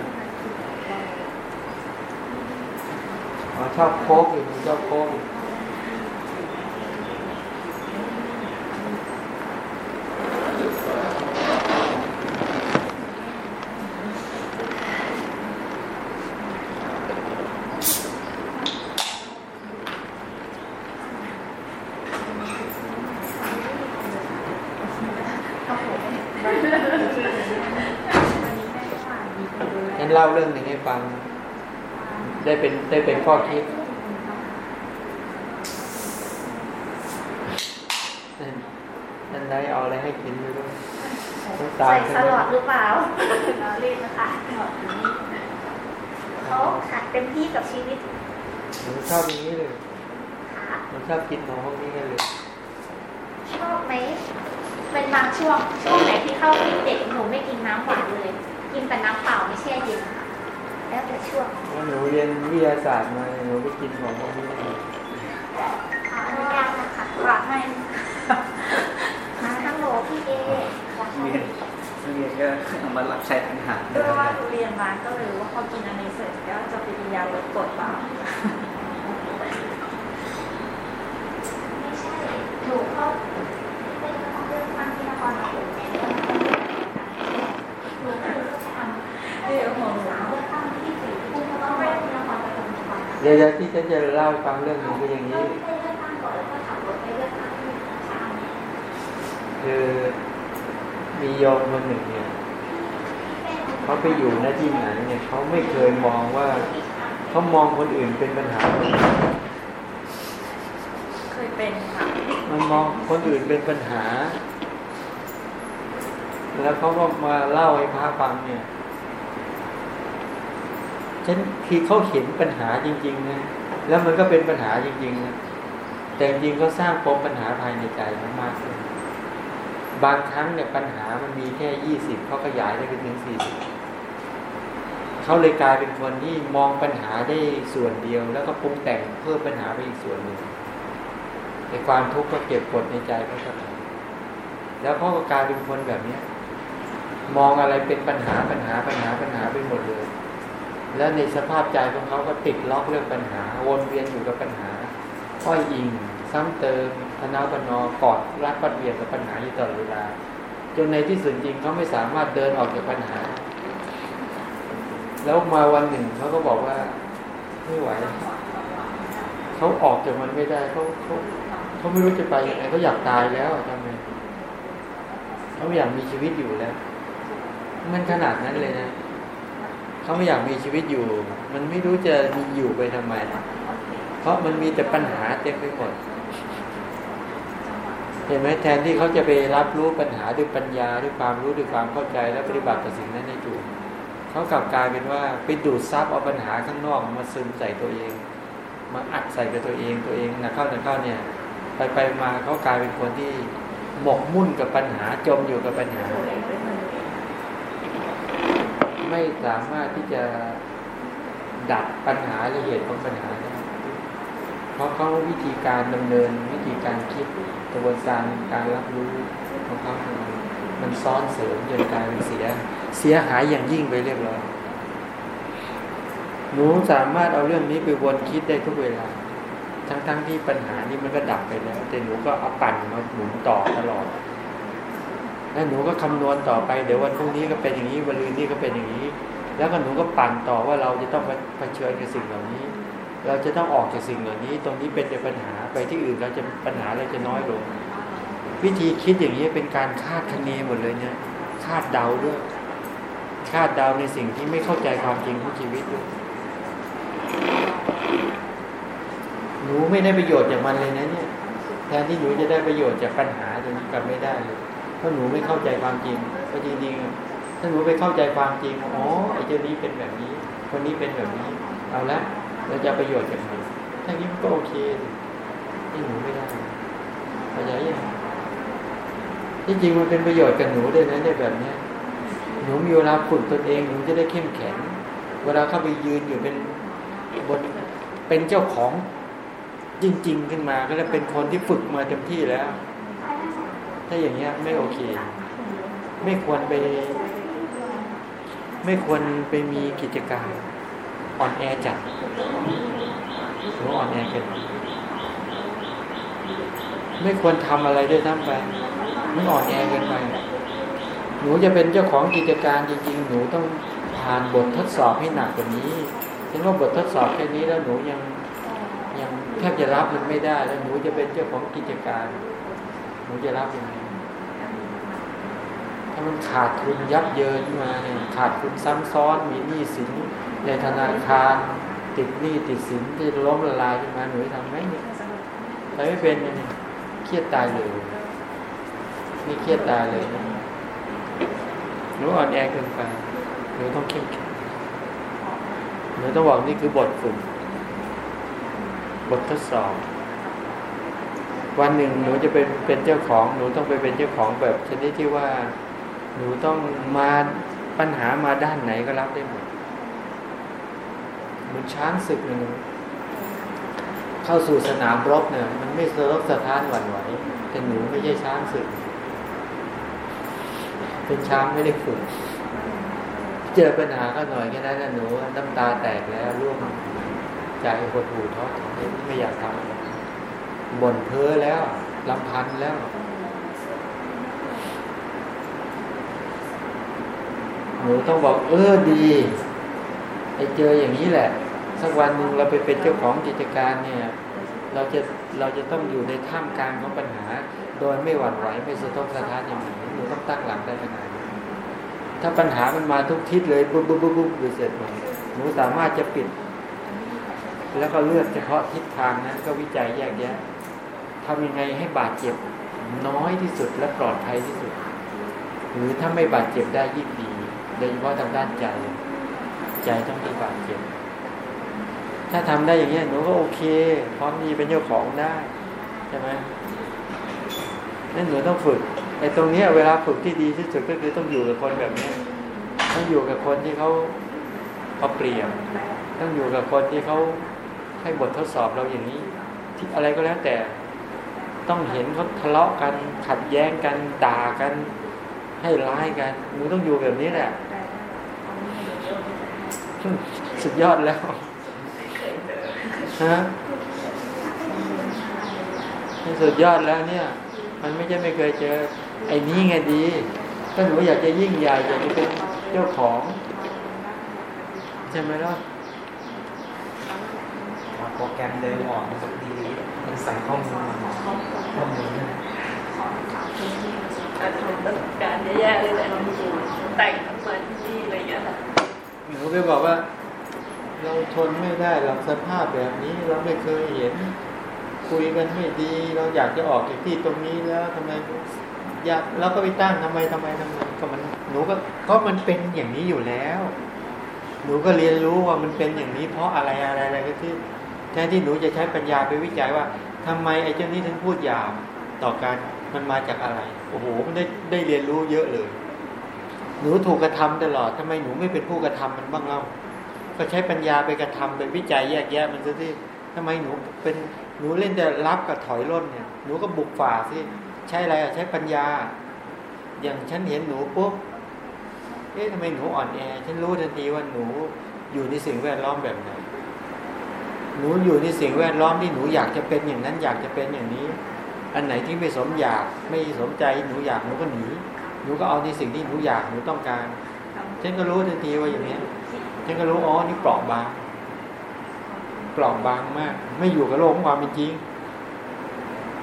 อ๋อชอบโค้กอยู่ชอบโค้ก ฉันเล่าเรื่องหนึ่งให้ฟัง ได้เป็นได้เป็นข้อคิดท่านได้เอาอะไรให้กินด้วยน้ำตาใส่ลสลอดหรือเปล่าเราเล่นนะคะเขาขัดเต็มที่กับชีวิตหนูชอบอย่างนี้เลยค่ะหนูชอบกินของพวกนี้กันเลย ชอบไหมเป็นบางช่วงช่วงไหนที่เข้าฟิตเด็กหนูไม่กินน้ำหวานเลย กินแต่น้ำเปล่าไม่แช่เย็นค่ะ แล้วแต่ช่วงว่าหนูเรียนวิทยาศาสตร์มาหนูไปกินของพวกนี้ขออนุญาตนะคะฝากให้มาทั้งโหลพี่เอขอเรียนเรียนก็เอามารับใช้ปัญหาด้วยว่าทุเรียนมาก็เลยรู้ว่าพอกินอันนี้เสร็จก็จะไปกินยาลดกรดเปล่าไเดี๋ยวที่ฉันจะเล่าฟังเรื่องหนึ่งก็อย่างนี้ คือมียอมคนหนึ่งเนี่ยเขาไปอยู่หน้าที่ไหนเนี่ยเขาไม่เคยมองว่าเขามองคนอื่นเป็นปัญหา เคยเป็นค่ะมันมองคนอื่นเป็นปัญหา แล้วเขาก็มาเล่าให้พระฟังเนี่ย ฉันคือเขาเห็นปัญหาจริง ๆ นะ แล้วมันก็เป็นปัญหาจริงๆนะแต่จริงเขาสร้างปมปัญหาภายในใจมากขึ้นบางครั้งเนี่ยปัญหามันมีแค่ยี่สิบเขาขยายได้ไปถึงสี่สิบเขาเลยกลายเป็นคนที่มองปัญหาได้ส่วนเดียว แล้วก็ปรุงแต่งเพิ่มปัญหาไปอีกส่วนหนึ่งในความทุกข์ก็เก็บกดในใจเขาตลอดแล้วเขาก็กลายเป็นคนแบบเนี้ย มองอะไรเป็นปัญหาปัญหาปัญหาปัญหาไปหมดเลย แล้วในสภาพใจของเขาก็ติดล็อกเรื่องปัญหา วนเวียนอยู่กับปัญหาอ้อยอิง ซ้ำเติมพนาปนอกอดรัดปัดเบียดกับปัญหาอยู่ตลอดเวลาจนในที่สุดจริงเขาไม่สามารถเดินออกจากปัญหา แล้วมาวันหนึ่งเขาก็บอกว่าไม่ไหวเขาออกจากมันไม่ได้เขาเขาเขาไม่รู้จะไปยังไงเขาอยากตายแล้วทำไงเขาอยากมีชีวิตอยู่แล้ว มันขนาดนั้นเลยนะ เขาไม่อยากมีชีวิตอยู่ มันไม่รู้จะมีอยู่ไปทำไม เพราะมันมีแต่ปัญหาเต็มไปหมด เห็นไหมแทนที่เขาจะไปรับรู้ปัญหาด้วยปัญญาด้วยความรู้ด้วยความเข้าใจและปฏิบัติต่อสิ่งนั้นในจุดเขากลับกลายเป็นว่าไปดูดซับเอาปัญหาข้างนอกมาซึมใส่ตัวเอง มาอัดใส่กับตัวเองตัวเองนะเข้านะเข้าเนี่ย ไปไปมาเขากลายเป็นคนที่หมกมุ่นกับปัญหาจมอยู่กับปัญหา ไม่สามารถที่จะดับปัญหาหรือเหตุของปัญหาได้เพราะเขาวิธีการดำเนินวิธีการคิดกระบวนการการรับรู้ของเขามันซ้อนเสริมจนกลายเป็นเสีย เสียหายอย่างยิ่งไปเรียบร้อยหนูสามารถเอาเรื่องนี้ไปวนคิดได้ทุกเวลา ทั้งๆทที่ปัญหานี้มันก็ดับไปแล้ว แต่หนูก็เอาปั่นมาหมุนต่อตลอด แล้วหนูก็คำนวณต่อไป เดี๋ยววันพรุ่งนี้ก็เป็นอย่างนี้ วันลืนนี้ก็เป็นอย่างนี้ แล้วก็หนูก็ปั่นต่อว่าเราจะต้องเผชิญกับสิ่งเหล่านี้ เราจะต้องออกจากสิ่งเหล่านี้ ตรงนี้เป็นแต่ปัญหาไปที่อื่นเราจะปัญหาเราจะน้อยลง วิธีคิดอย่างนี้เป็นการคาดคะเนหมดเลยเนี่ยคาดเดาด้วยคาดเดาในสิ่งที่ไม่เข้าใจความจริงของชีวิตด้วยหนูไม่ได้ประโยชน์จากมันเลยนะเนี่ยแทนที่หนูจะได้ประโยชน์จากปัญหาตรงนี้กลับไม่ได้เลย เพราหนูไม่เข้าใจความจริงก็จริงๆถ้าหนูไปเข้าใจความจริงอ๋อไอ้เจ้านี้เป็นแบบนี้ คนนี้เป็นแบบนี้ เอาละเราจะประโยชน์จากมันถ้านี้มันก็โอเคที่หนูไม่ได้เข้าใจยังที่จริงมันเป็นประโยชน์กับหนูด้วยนะเนี่ยแบบเนี้ยหนูมีเวลาฝึกตนเองหนูจะได้เข้มแข็ง เวลาเข้าไปยืนอยู่เป็นบนเป็นเจ้าของจริง ๆ ขึ้นมาก็จะเป็นคนที่ฝึกมาเต็มที่แล้ว ถ้าอย่างเงี้ยไม่โอเค ไม่ควรไป ไม่ควรไปมีกิจการอ่อนแอจัดหรืออ่อนแอเกินไม่ควรทำอะไรด้วยทั้งไปไม่อ่อนแอเกินไปหนูจะเป็นเจ้าของกิจการจริงๆ หนูต้องผ่านบททดสอบให้หนักกว่านี้ฉันว่าบททดสอบแค่นี้แล้วหนูยังยังแทบจะรับมันไม่ได้ แล้วหนูจะเป็นเจ้าของกิจการ หนูจะรับยังไง ถ้ามันขาดทุนยับเยินมาเนี่ยขาดทุนซ้ำซ้อนมีหนี้สินในธนาคารติดหนี้ติดสินที่ล้มละลายขึ้นมาหนูทำไหมเนี่ยทำไม่เป็นเนี่ยเครียดตายเลยนี่เครียดตายเลยหนูอ่อนแอเกินไปหนูต้องเข้มแข็งหนูต้องบอกนี่คือบทฝึกบททดสอบ วันหนึ่งหนูจะเป็นเป็นเจ้าของ หนูต้องไปเป็นเจ้าของแบบชนิดที่ว่า หนูต้องมาปัญหามาด้านไหนก็รับได้หมดเหมือนช้างศึกหนึ่งเข้าสู่สนามรบเนี่ยมันไม่สะทกสะท้านหวั่นไหวแต่หนูไม่ใช่ช้างศึก เป็นช้างไม่ได้ฝึกเจอปัญหาก็หน่อยแค่นั้นนะหนูน้ำตาแตกแล้วร่วงใจหดหู่ท้อไม่อยากทำบ่นเพ้อแล้วลำพันแล้ว หนูต้องบอกเออดีไอเจออย่างนี้แหละ สักวันหนึ่งเราไปเป็นเจ้าของกิจการเนี่ย เราจะเราจะต้องอยู่ในท่ามกลางของปัญหา โดยไม่หวั่นไหวไม่สะทกสะท้านอย่างนี้หนูต้องตั้งหลักได้ขนาดนี้ถ้าปัญหามันมาทุกทิศเลยปุ๊บปุ๊บปุ๊บปุ๊บดูเสร็จหมดหนูสามารถจะปิด แล้วก็เลือกเฉพาะทิศทางนั้นก็วิจัยแยกแยะทำยังไงให้บาดเจ็บน้อยที่สุดและปลอดภัยที่สุด หรือถ้าไม่บาดเจ็บได้ยิ่งดี โดยเฉพาะทางด้านใจ ใจต้องม่บาดเจ็บถ้าทำได้อย่างนี้หนูก็โอเค พร้อมที่เป็นเจ้าของได้ใช่ไหมนั่นหนูต้องฝึกไอ้ตรงนี้เวลาฝึกที่ดีที่สุดก็คือต้องอยู่กับคนแบบนี้ต้องอยู่กับคนที่เขาเขาเปลี่ยนต้องอยู่กับคนที่เขาให้บททดสอบเราอย่างนี้ ที่อะไรก็แล้วแต่ ต้องเห็นเขาทะเลาะกันขัดแย้งกันด่ากัน ให้ร้ายกันหนูต้องอยู่แบบนี้แหละสุดยอดแล้วฮะสุดยอดแล้วเนี่ย มันไม่ใช่ไม่เคยเจอ ไอ้นี้ไงดีถ้าหนูอยากจะยิ่งใหญ่อยากจะเป็นเจ้าของใช่ไหมล่ะโปรแกรมเดิมออกมันดีมันใส่ข้อมูลมาข้อมูลนั่น การทำระสบการแย่ๆเลยแต่แต่งทั้งวันที่อะไรอย่างเงี้ยค่ะหนูไปบอกว่า เราทนไม่ได้เราสภาพแบบนี้เราไม่เคยเห็น คุยกันไม่ดี เราอยากจะออกจากที่ตรงนี้แล้วทำไมอยากเราก็ไปตั้งทำไมทำไมทำไมก็มันหนูก็ก็มันเป็นอย่างนี้อยู่แล้ว หนูก็เรียนรู้ว่ามันเป็นอย่างนี้ เพราะอะไรอะไรอะไรก็ที่แทนที่หนูจะใช้ปัญญาไปวิจัยว่าทำไมไอ้เจ้านี้ถึงพูดหยาบต่อกันมันมาจากอะไร อ้โหมันได้ได้เรียนรู้เยอะเลย หนูถูกกระทำตลอดทำไมหนูไม่เป็นผู้กระทำมันบ้างเล่าก็ใช้ปัญญาไปกระทำไปวิจัยแยกแยะมันซะที่ทำไมหนูเป็นหนูเล่นแต่รับกับถอยร่นเนี่ยหนูก็บุกฝ่าสิใช้อะไรอะใช้ปัญญา อย่างฉันเห็นหนูปุ๊บเอ๊ะทำไมหนูอ่อนแอ ฉันรู้ทันทีว่าหนูอยู่ในสิ่งแวดล้อมแบบไหนหนูอยู่ในสิ่งแวดล้อมที่หนูอยากจะเป็นอย่างนั้นอยากจะเป็นอย่างนี้ อันไหนที่ไม่สมอยากไม่สมใจหนูอยากหนูก็หนีหนูก็เอาในสิ่งที่หนูอยากหนูต้องการฉันก็รู้ทันทีว่าอย่างนี้ฉันก็รู้อ๋อนี่เปราะบางเปราะบางมาก ไม่อยู่กับโลกของความเป็นจริง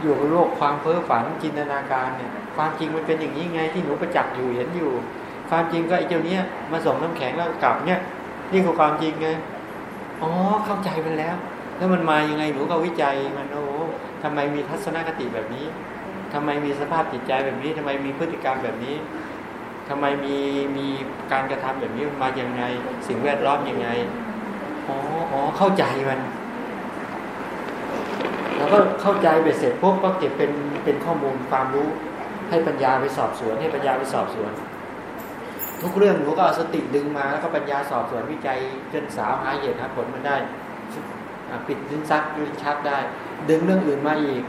อยู่กับโลกความเพ้อฝันจินตนาการเนี่ย ความจริงมันเป็นอย่างนี้ไงที่หนูประจักษ์อยู่เห็นอยู่ ความจริงก็ไอ้เจ้าเนี้ยมาส่งน้ำแข็งแล้วกลับเนี่ยนี่คือความจริงไงอ๋อเข้าใจมันแล้ว แล้วมันมายังไงหนูก็วิจัยมันโอ้ ทำไมมีทัศนคติแบบนี้ทำไมมีสภาพจิตใจแบบนี้ทำไมมีพฤติกรรมแบบนี้ทำไมมีมีการกระทำแบบนี้มาอย่างไง สิ่งแวดล้อมยังไงอ๋ออ๋อเข้าใจมันแล้วก็เข้าใจไปเสร็จปุ๊บก็เก็บเป็นเป็นข้อมูลความรู้ ให้ปัญญาไปสอบสวน ให้ปัญญาไปสอบสวน ทุกเรื่องหนูก็เอาสติดึงมาแล้วก็ปัญญาสอบสวนวิจัยจนสาวหาเหตุหาผลมันได้ปิดลิ้นซักลิ้นชักได้ ดึงเรื่องอื่นมาอีก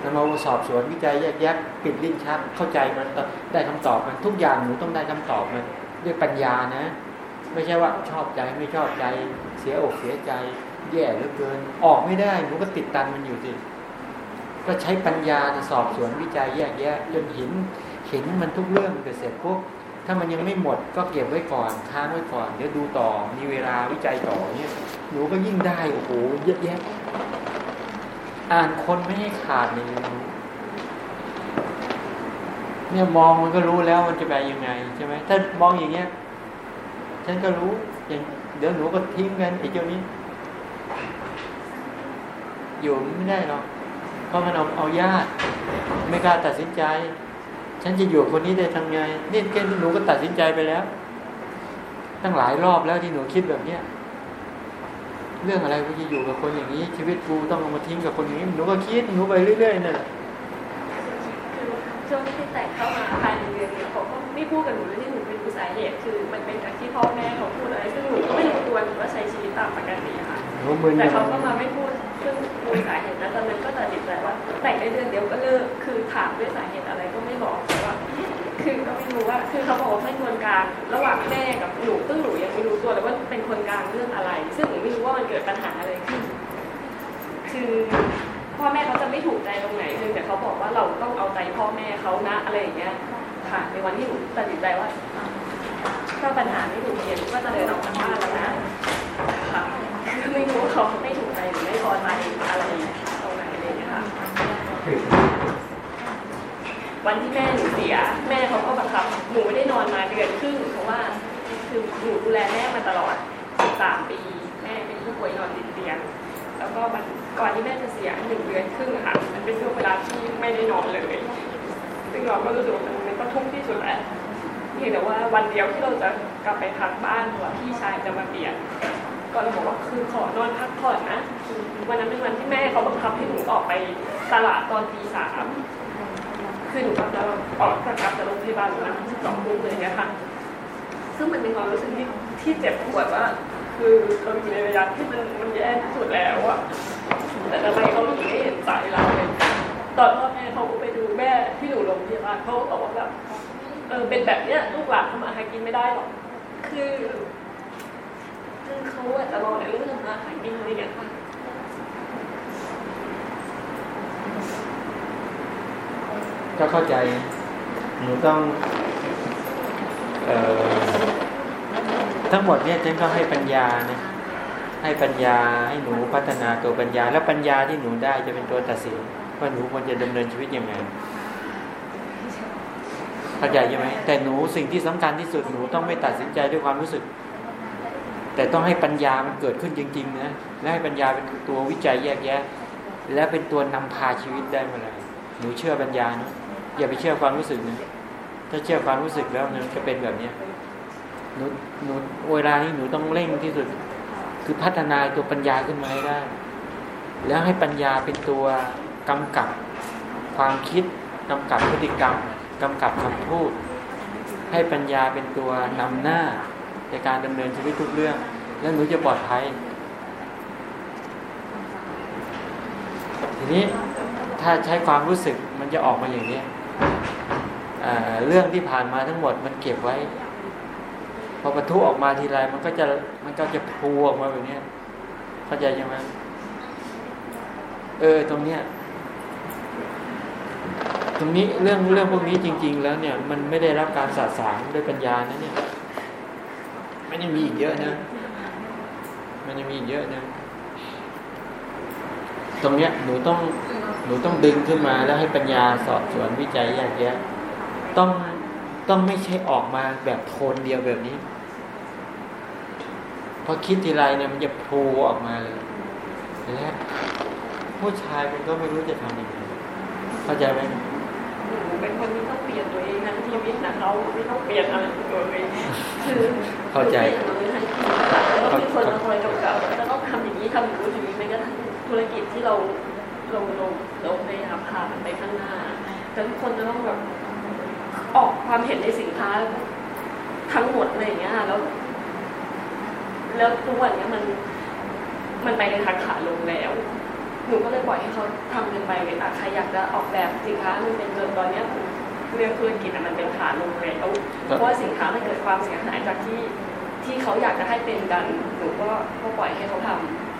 แล้วมาสอบสวนวิจัยแยกแยะปิดลิ้นชักเข้าใจมันได้คำตอบมันทุกอย่างหนูต้องได้คำตอบมันด้วยปัญญานะ ไม่ใช่ว่าชอบใจไม่ชอบใจ เสียอกเสียใจแย่เหลือเกิน ออกไม่ได้หนูก็ติดตันมันอยู่สิก็ใช้ปัญญาสอบสวนวิจัยแยกแยะจนเห็นเห็นมันทุกเรื่องเสร็จปุ๊บถ้ามันยังไม่หมดก็เก็บไว้ก่อนค้างไว้ก่อนเดี๋ยวดูต่อมีเวลาวิจัยต่อเนี่ยหนูก็ยิ่งได้โอ้โหเยอะแยะ อ่านคนไม่ให้ขาดเลยเนี่ยมองมันก็รู้แล้วมันจะไปยังไงใช่ไหมถ้ามองอย่างเงี้ย ฉันก็รู้อย่างเดี๋ยวหนูก็ทิ้งกันไอ้เจ้านี้ อยู่ไม่ได้หรอกเพราะมันเอาเอาญาติ ไม่กล้าตัดสินใจ ฉันจะอยู่คนนี้ได้ทำไงนี่แค่หนูก็ตัดสินใจไปแล้ว ตั้งหลายรอบแล้วที่หนูคิดแบบเนี้ย เรื่องอะไรกูจะอยู่กับคนอย่างนี้ ชีวิตกูต้องเอามาทิ้งกับคนอย่างนี้หนูก็คิดหนูไปเรื่อยๆนั่นแหละคือช่วงที่แต่งเข้ามาภายในเดือนเนี่ยเขาก็ไม่พูดกับหนูเลยที่หนูไม่รู้สาเหตุคือ มันเป็นจากที่พ่อแม่เขาพูดอะไรซึ่งหนูก็ไม่รู้ตัวหนูก็ใช้ชีวิตตามปกติอะค่ะหนูมึนแต่เขาก็มาไม่พูดซึ่งรู้สาเหตุแล้วตอนนั้นก็ตัดสินใจว่าแต่งได้เดือนเดียวก็เลิกคือถามด้วยสาเหตุอะไรก็ไม่บอกแต่ว่า คือก็ไม่รู้ว่าคือเขาบอกว่าเป็นคนกลางระหว่างแม่กับหนูซึ่งหนูยังไม่รู้ตัวเลยว่าเป็นคนกลางเรื่องอะไร ซึ่งหนูไม่รู้ว่ามันเกิดปัญหาอะไรขึ้นคือพ่อแม่เขาจะไม่ถูกใจตรงไหนนึงแต่เขาบอกว่าเราต้องเอาใจพ่อแม่เขานะอะไรอย่างเงี้ยค่ะในวันที่หนูตัดสินใจว่าถ้าปัญหาไม่ถูกเรียนก็จะเดินออกจากบ้านแล้วนะค่ะคือไม่รู้ว่าเขาไม่ถูกใจหรือไม่พอใจอะไรตรงไหนอะไรเงี้ยค่ะ วันที่แม่หนูเสีย แม่เขาก็บังคับหนูไม่ได้นอนมาเดือนครึ่งเพราะว่า คือหนูดูแลแม่มาตลอดสามปี แม่เป็นผู้ป่วยนอนติดเตียง แล้วก็มันก่อนที่แม่จะเสียหนึ่งเดือนครึ่งค่ะมันเป็นช่วงเวลาที่ไม่ได้นอนเลย ซึ่งเราก็รู้สึกว่ามันมันก็ทุกข์ที่สุดแหละเพียงแต่ว่าวันเดียวที่เราจะกลับไปพักบ้านหรือว่พี่ชายจะมาเปลี่ยนก็เราบอกว่าคือขอนอนพักผ่อนนะวันนั้นเป็นวันที่แม่เขาบังคับให้หนูออกไปตลาดตอนตีสาม คือหนูกำลังออกจากกลับจากโรงพยาบาลประมาสองทุ่มเลยเนี่ยค่ะ ซึ่งมันเป็นความรู้สึกที่ที่เจ็บปวดว่า คือเราอยู่ในระยะที่มันมันแย่ที่สุดแล้วอะแต่ทำไมเขาถึงไม่เห็นใจเราเลยตอนพ่อแม่เขาไปดูแม่ที่อยู่โรงพยาบาลเขาบอกว่าแบบเออเป็นแบบเนี้ยลูกหลานทำอาหารกินไม่ได้หรอกคือคือเขาอาจะรอในเรื่องทำอาหารกินอะไรอย่างเงี้ยค่ะ ก็เข้าใจหนูต้องออทั้งหมดเนี่ยฉันก็ให้ปัญญานะให้ปัญญาให้หนูพัฒนาตัวปัญญา แล้วปัญญาที่หนูได้จะเป็นตัวตัดสินว่าหนูควรจะดำเนินชีวิตยังไงเข้าใจใช่ไหมแต่หนูสิ่งที่สำคัญที่สุดหนูต้องไม่ตัดสินใจด้วยความรู้สึก แต่ต้องให้ปัญญามันเกิดขึ้นจริงๆนะและให้ปัญญาเป็นตัววิจัยแยกแยะ และเป็นตัวนำพาชีวิตได้มื่อไหร่หนูเชื่อปัญญานะ อย่าไปเชื่อความรู้สึกนะถ้าเชื่อความรู้สึกแล้วมันจะเป็นแบบเนี้ยหนูหนูเวลานี้หนูต้องเร่งที่สุด คือพัฒนาตัวปัญญาขึ้นมาให้ได้ แล้วให้ปัญญาเป็นตัวกำกับความคิดกำกับพฤติกรรมกำกับคำพูด ให้ปัญญาเป็นตัวนำหน้าในการดำเนินชีวิตทุกเรื่อง แล้วหนูจะปลอดภัย ทีนี้ถ้าใช้ความรู้สึกมันจะออกมาอย่างนี้ เรื่องที่ผ่านมาทั้งหมดมันเก็บไว้ พอปะทุออกมาทีไรมันก็จะมันก็จะพูออกมาแบบนี้เข้าใจใช่ไหมเออตรงเนี้ยตรงนี้เรื่องเรื่องพวกนี้จริง ๆ แล้วเนี่ย มันไม่ได้รับการสะสางด้วยปัญญานะเนี่ยไม่ได้มีอีกเยอะนะ มันยังมีอีกเยอะนะตรงเนี้ยหนูต้องหนูต้องดึงขึ้นมาแล้วให้ปัญญาสอบสวนวิจัยแยกแยะ ต้องต้องไม่ใช่ออกมาแบบโทนเดียวแบบนี้ พอคิดทีไรเนี่ยมันจะพูออกมาเลยและผู้ชายมันก็ไม่รู้จะทำยังไงเข้าใจไหมหนูเป็นคนที่ต้องเปลี่ยนตัวเองทั้งชีวิตนะเขาไม่ต้องเปลี่ยนอะไรเลยคือเข้าใจเปลี่ยนตัวเองทั้งชีวิตแล้วก็มีคนมาคอยกำกับจะต้องทำอย่างนี้ทำอย่างนู้นอย่างนี้มันก็ทั้งธุรกิจที่เราเราเราเราพยายามพามันไปข้างหน้าแต่ทุกคนจะต้องแบบ ออกความเห็นในสินค้า ทั้งหมดอะไรอย่างเงี้ยค่ะแล้ว แล้วทุกวันเนี้ยมันมันไปในทางขาลงแล้ว หนูก็เลยปล่อยให้เขาทำกันไปอะใครอยากจะออกแบบสินค้ามันเป็นจนตอนเนี้ยเรื่องธุรกิจอะมันเป็นขาลงแล้วเพราะว่าสินค้ามันเกิดความเสียหายจากที่ที่เขาอยากจะให้เป็นกันหนูก็ก็ปล่อยให้เขาท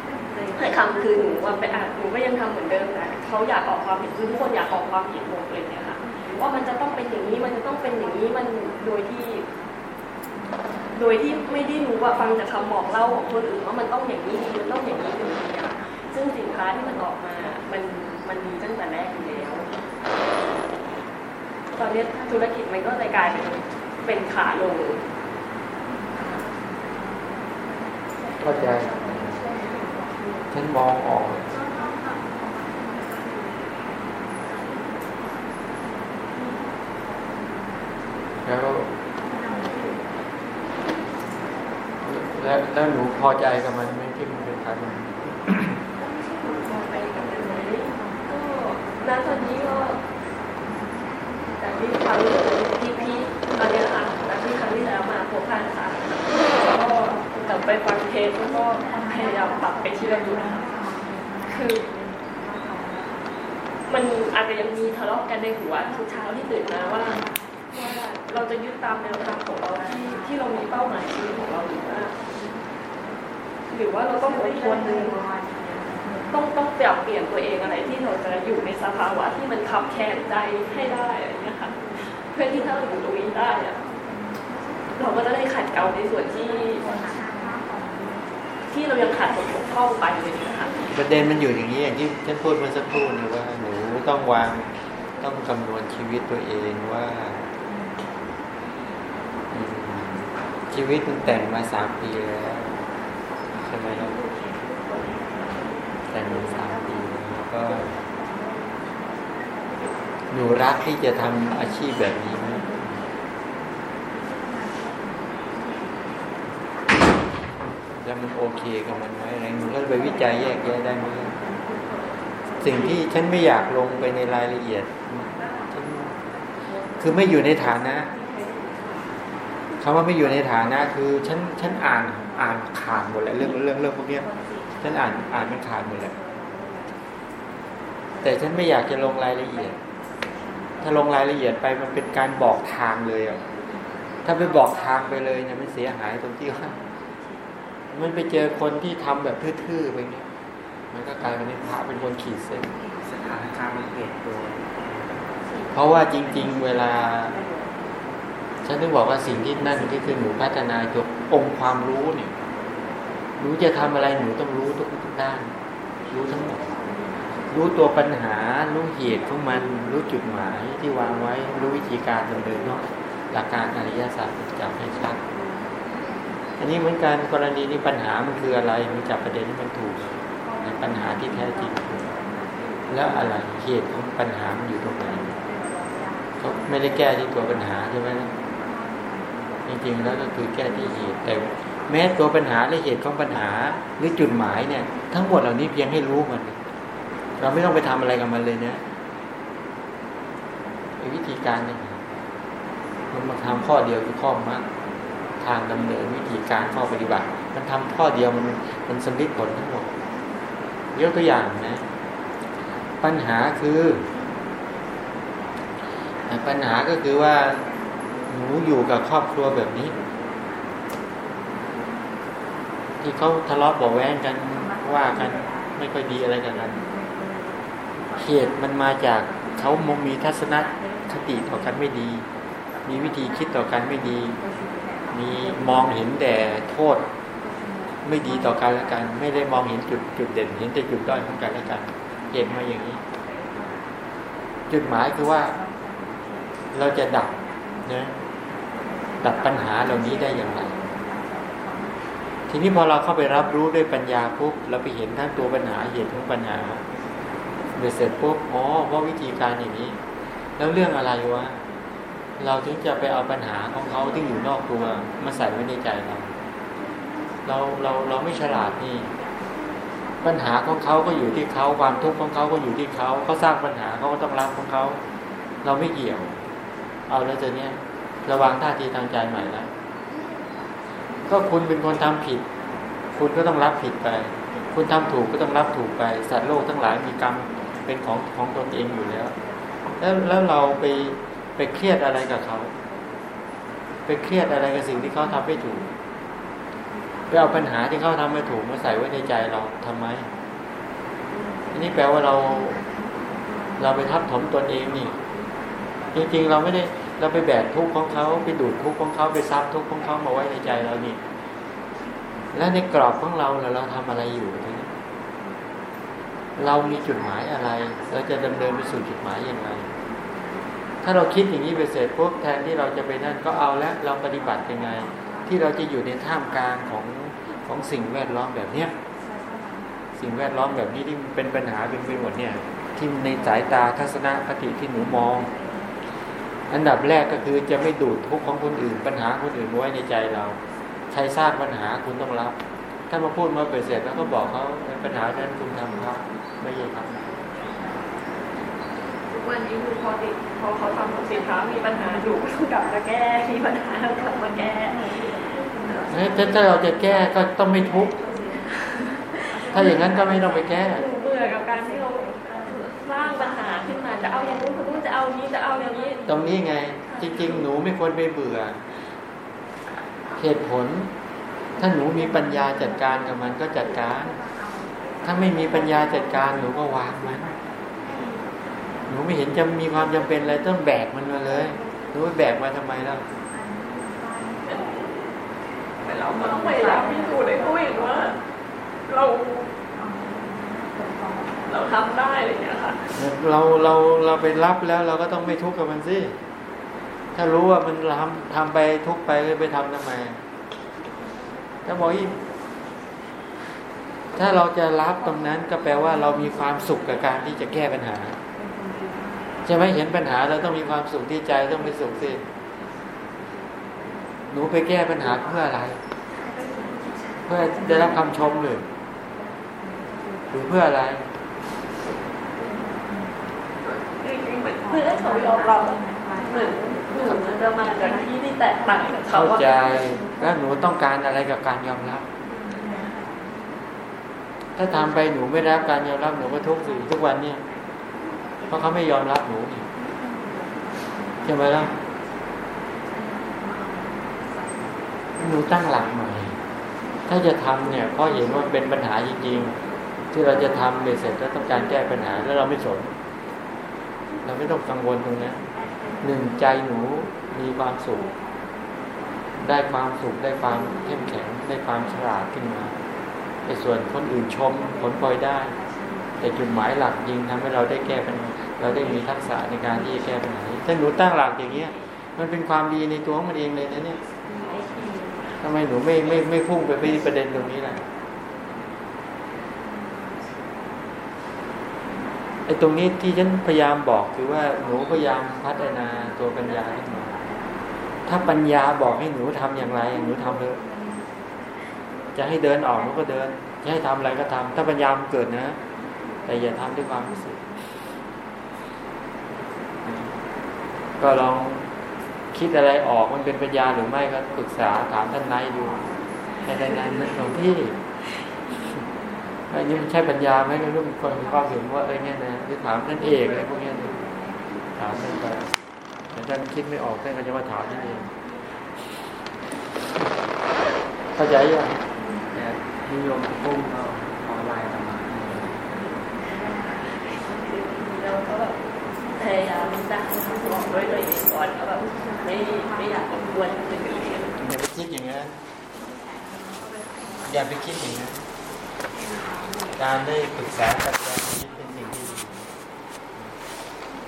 ำให้คำคือหนูว่าไปอ่านหนูก็ยังทำเหมือนเดิมแต่เขาอยากออกความเห็นคือทุกคนอยากออกความเห็นหมดเลยเนี่ยค่ะ ว่ามันจะต้องเป็นอย่างนี้มันจะต้องเป็นอย่างนี้มันโดยที่ โดยที่ไม่ได้รู้ว่าฟังจากคำบอกเล่าของคนอื่นว่ามันต้องอย่างนี้มันต้องอย่างนี้เป็นอย่างนี้อะซึ่งสินค้าที่มันออกมา มันมันดีตั้งแต่แรกอยู่แล้ว ตอนนี้ธุรกิจมันก็เลยกลายเป็นเป็นขาลงเข้าใจฉันมองออก แล้ว แล้วแล้วหนูพอใจกับมันไหมที่มันเป็นการมันมองไปกับมันไหมก็ณตอนนี้ก็จากที่ฟังพี่พี่ตอนนี้นะคะจากที่ครั้งที่แล้วมาพบกันค่ะก็กลับไปฟังเทปแล้วก็พยายามปรับไปที่ระดับคือ มันอาจจะยังมีทะเลาะกันในหัวทุกเช้าที่ตื่นมาว่าว่าเราจะยึดตามแนวทางของเราที่ที่เรามีเป้าหมายชีวิตของเราหรือว่า หรือว่าเราต้องอดทนต้องต้องปรับเปลี่ยนตัวเองอะไรที่เราจะอยู่ในสภาวะที่มันขับแคนใจให้ได้อะไรเงี้ยค่ะเพื่อที่ถ้าเราอยู่ตรงนี้ได้อะเราก็จะได้ขัดเกลาในส่วนที่ ที่เรายังขาดตกบกพร่องไปเลยนะคะประเด็นมันอยู่อย่างนี้อย่างที่ฉันพูดเมื่อสักครู่นี่ว่าหนูต้องวางต้องคำนวณชีวิตตัวเองว่า ชีวิตมันแต่งมาสามปีแล้ว ใช่ไหมล่ะแต่งมาสามปีแล้วก็หนูรักที่จะทำอาชีพแบบนี้ไหมแล้วมันโอเคกับมันไหมอะไรหนูก็ไปวิจัยแยกแยะได้ไหมสิ่งที่ฉันไม่อยากลงไปในรายละเอียด คือไม่อยู่ในฐานะคำว่าไม่อยู่ในฐานะ คือฉันฉันอ่าน อ่านขาดหมดแล้วเรื่องเรื่องเรื่องพวกเนี้ยฉันอ่านอ่านมันขาดหมดแล้วแต่ฉันไม่อยากจะลงรายละเอียด ถ้าลงรายละเอียดไปมันเป็นการบอกทางเลยอะถ้าไปบอกทางไปเลยเนี่ยมันเสียหายตรงที่ว่ามันไปเจอคนที่ทำแบบทื่อๆไปเนี่ยมันก็กลายเป็นพระเป็นคนขีดเส้นสถานการณ์มันเปลี่ยนตัวเพราะว่าจริง ๆ เวลา ฉันถึงบอกว่าสิ่งที่นั่นที่คือหนูพัฒนายกองค์ความรู้เนี่ยหนูจะทำอะไรหนูต้องรู้ทุกทุกด้าน รู้ทั้งหมด รู้ตัวปัญหา รู้เหตุของมัน รู้จุดหมายที่วางไว้ รู้วิธีการดำเนินเนาะหลักการอริยศาสตร์จับให้ชัดอันนี้เหมือนกันกรณีนี้ปัญหามันคืออะไรมันจับประเด็นที่มันถูกในปัญหาที่แท้จริง แล้วอะไรเหตุของปัญหามันอยู่ตรงไหนเขาไม่ได้แก้ที่ตัวปัญหาใช่ไหมล่ะ จริงๆ แล้วก็คือแก้ที่เหตุแต่แม้ตัวปัญหาและเหตุของปัญหาหรือจุดหมายเนี่ย ทั้งหมดเหล่านี้เพียงให้รู้มัน เราไม่ต้องไปทำอะไรกับมันเลยเนะไอ้วิธีการเนี่ยมันมาทำข้อเดียวคือข้อมัดทางดำเนินวิธีการข้อปฏิบัติ มันทำข้อเดียวมันมันสำลิดผลทั้งหมดยกตัวอย่างนะ ปัญหาคือ ปัญหาก็คือว่า หนูอยู่กับครอบครัวแบบนี้ ที่เขาทะเลาะเบาะแว้งกันว่ากัน ไม่ค่อยดีอะไรกันนั้นเหตุมันมาจากเขามงมีทัศนคติต่อกันไม่ดี มีวิธีคิดต่อกันไม่ดี มีมองเห็นแต่โทษ ไม่ดีต่อกันและกัน ไม่ได้มองเห็นจุดจุดเด่น เห็นแต่จุดด้อยของกันและกันเหตุมาอย่างนี้ จุดหมายคือว่า เราจะดับนะ ดับปัญหาเหล่านี้ได้อย่างไรทีนี้พอเราเข้าไปรับรู้ด้วยปัญญาปุ๊บเราไปเห็นทั้งตัวปัญหาเหตุของปัญหาเสร็จปุ๊บอ๋อเพราวิธีการอย่างนี้ แล้วเรื่องอะไรวะเราถึงจะไปเอาปัญหาของเขาที่อยู่นอกตัวมาใส่ไว้ในใจเราเราเราเราไม่ฉลาดนี่ ปัญหาของเขาก็อยู่ที่เขาความทุกข์ของเขาก็อยู่ที่เขาเขาสร้างปัญหาเขาก็ต้องรับของเขา เราไม่เกี่ยว เอาแล้วจะเนี้ย ระวังท่าทีทางใจใหม่แล้วก็คุณเป็นคนทำผิด คุณก็ต้องรับผิดไป คุณทำถูกก็ต้องรับถูกไป สัตว์โลกทั้งหลายมีกรรมเป็นของของตนเองอยู่แล้ว แล้วแล้วเราไปไปเครียดอะไรกับเขา ไปเครียดอะไรกับสิ่งที่เขาทำไม่ถูกไปเอาปัญหาที่เขาทำไม่ถูกมาใส่ไว้ในใจเราทำไมอันนี้แปลว่าเรา เราไปทับถมตนเองนี่ จริงๆเราไม่ได้ เราไปแบกทุกข์ของเขาไปดูดทุกข์ของเขาไปซับทุกข์ของเขามาไว้ในใจเรานี่ และในกรอบของเราเราทำอะไรอยู่ทีนี้เรามีจุดหมายอะไร เราจะดำเนินไปสู่จุดหมายอย่างไร ถ้าเราคิดอย่างนี้ไปเสร็จปุ๊บแทนที่เราจะไปนั่นก็เอาแล้วเราปฏิบัติยังไง ที่เราจะอยู่ในท่ามกลางของของสิ่งแวดล้อมแบบเนี้ยสิ่งแวดล้อมแบบนี้ที่เป็นปัญหาเป็นไปหมดเนี่ยที่ในสายตาทัศนคติที่หนูมอง อันดับแรกก็คือจะไม่ดูดทุกข์ของคนอื่น ปัญหาคนอื่นไว้ในใจเราใครสร้างปัญหาคุณต้องรับ ถ้ามาพูดมาเปิดเสร็จแล้วก็บอกเขาปัญหานั้นคุณทำครับไม่ใช่ครับทุกวันนี้คือพอติดพอเขาทำสินค้ามีปัญหาอยู่ก็ต้องกลับมาแก้มีปัญหาแล้วกลับมาแก้ถ้าถ้าเราจะแก้ก็ต้องไม่ทุกข์ถ้าอย่างนั้นก็ไม่ต้องไปแก้หนูเบื่อกับการที่เราสร้างปัญหาขึ้นมาจะเอาอย่างนู้นคนนู้นจะ เอานี้จะเอาอย่างนี้ ตรงนี้ไง จริง ๆ หนูไม่ควรไปเบื่อ เหตุผล ถ้าหนูมีปัญญาจัดการกับมันก็จัดการ ถ้าไม่มีปัญญาจัดการหนูก็วางมัน หนูไม่เห็นจะมีความจำเป็นอะไรต้องแบกมันมาเลยหนูไปแบกมาทำไมล่ะแต่เราก็ต้องพยายามพิสูจน์ให้เขาเห็นว่าเรา เราทำได้อะไรอย่างเงี้ยค่ะเราเราเราไปรับแล้วเราก็ต้องไม่ทุกข์กับมันสิถ้ารู้ว่ามันทำทำไปทุกข์ไปไปทำทำไมถ้าบอกอีกถ้าเราจะรับตรงนั้นก็แปลว่าเรามีความสุขกับการที่จะแก้ปัญหาใช่ไหมเห็นปัญหาเราต้องมีความสุขที่ใจต้องไปสุขสิหนูไปแก้ปัญหาเพื่ออะไร เพื่อได้รับคำชมหรือหรือเพื่ออะไร จ ริงๆเหมือนเพื่อให้เขายอมรับเหมือนหนูจะมาจากที่ที่แตกต่างกับเขาเข้าใจแล้วหนูต้องการอะไรกับการยอมรับ ถ้าทำไปหนูไม่รับการยอมรับหนูก็ทุกข์สิทุกวันเนี่ย เพราะเขาไม่ยอมรับหนูนี่ใช่ไหมล่ะหนูตั้งหลักใหม่ถ้าจะทำเนี่ยเพราะเห็นว่าเป็นปัญหาจริงๆที่เราจะทำเสร็จแล้วต้องการแก้ปัญหาแล้วเราไม่สน เราไม่ต้องกังวลตรงนี้หนึ่งใจหนูมีความสุข ได้ความสุขได้ความเข้มแข็งได้ความฉลาดขึ้นมาแต่ส่วนคนอื่นชมผลพลอยได้ แต่จุดหมายหลักยิงทำให้เราได้แก้ปัญหาเราได้มีทักษะในการที่จะแก้ปัญหาถ้าหนูตั้งหลักอย่างเงี้ย มันเป็นความดีในตัวของมันเองเลยนะเนี่ยทำไมหนูไม่ไม่ไม่พุ่งไปที่ประเด็นตรงนี้ล่ะ อ้ตรงนี้ที่ฉันพยายามบอกคือว่าหนูพยายามพัฒนาตัวปัญญาขึ้นมาถ้าปัญญาบอกให้หนูทำอย่างไรหนูทำเลยจะให้เดินออกหนูก็เดิน จะให้ทำอะไรก็ทำถ้าปัญญามันเกิดนะ แต่อย่าทำด้วยความรู้สึก ก็ลองคิดอะไรออกมันเป็นปัญญาหรือไม่ก็ปรึกษาถามท่านนายดูให้ท่านนายนึกหลวงพี่ ไอ้นี่มันใช่ปัญญาไหมก็รู้มีคนมีความเห็นว่าเอ้ยเนี่ยนะหรือถามท่านเอกอะไรพวกเนี้ยนะถามท่านไปแต่ท่านคิดไม่ออกท่านก็จะมาถามท่านเองเข้าใจยังแต่นิยมพุ่งก็ออนไลน์ประมาณเราก็แบบพยายามดักบอกด้วยตัวเองก่อนแล้วแบบไม่ไม่อยากรบกวนคนอื่นอย่าไปคิดอย่างนั้นอย่าไปคิดอย่างนั้น การได้ปรึกษากันคิดเป็นสิ่งที่ดี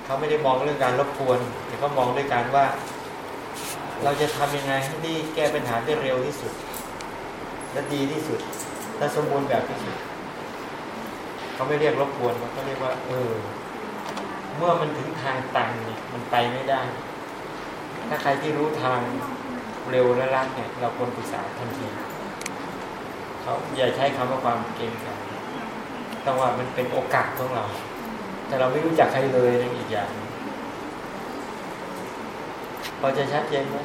เขาไม่ได้มองเรื่องการรบกวนแต่เขามองด้วยการว่า เราจะทำยังไงให้ได้แก้ปัญหาได้เร็วที่สุด และดีที่สุด และสมบูรณ์แบบที่สุดเขาไม่เรียกรบกวนเขาเรียกว่า เออ เมื่อมันถึงทางตันเนี่ยมันไปไม่ได้ ถ้าใครที่รู้ทางเร็วและรัดเนี่ย เราควรปรึกษาทันที เขาอย่าใช้คำว่าความเก่งครับต้องว่ามันเป็นโอกาสของเรา แต่เราไม่รู้จักใครเลยนั่นอีกอย่างหนึ่งพอจะชัดเจนไหม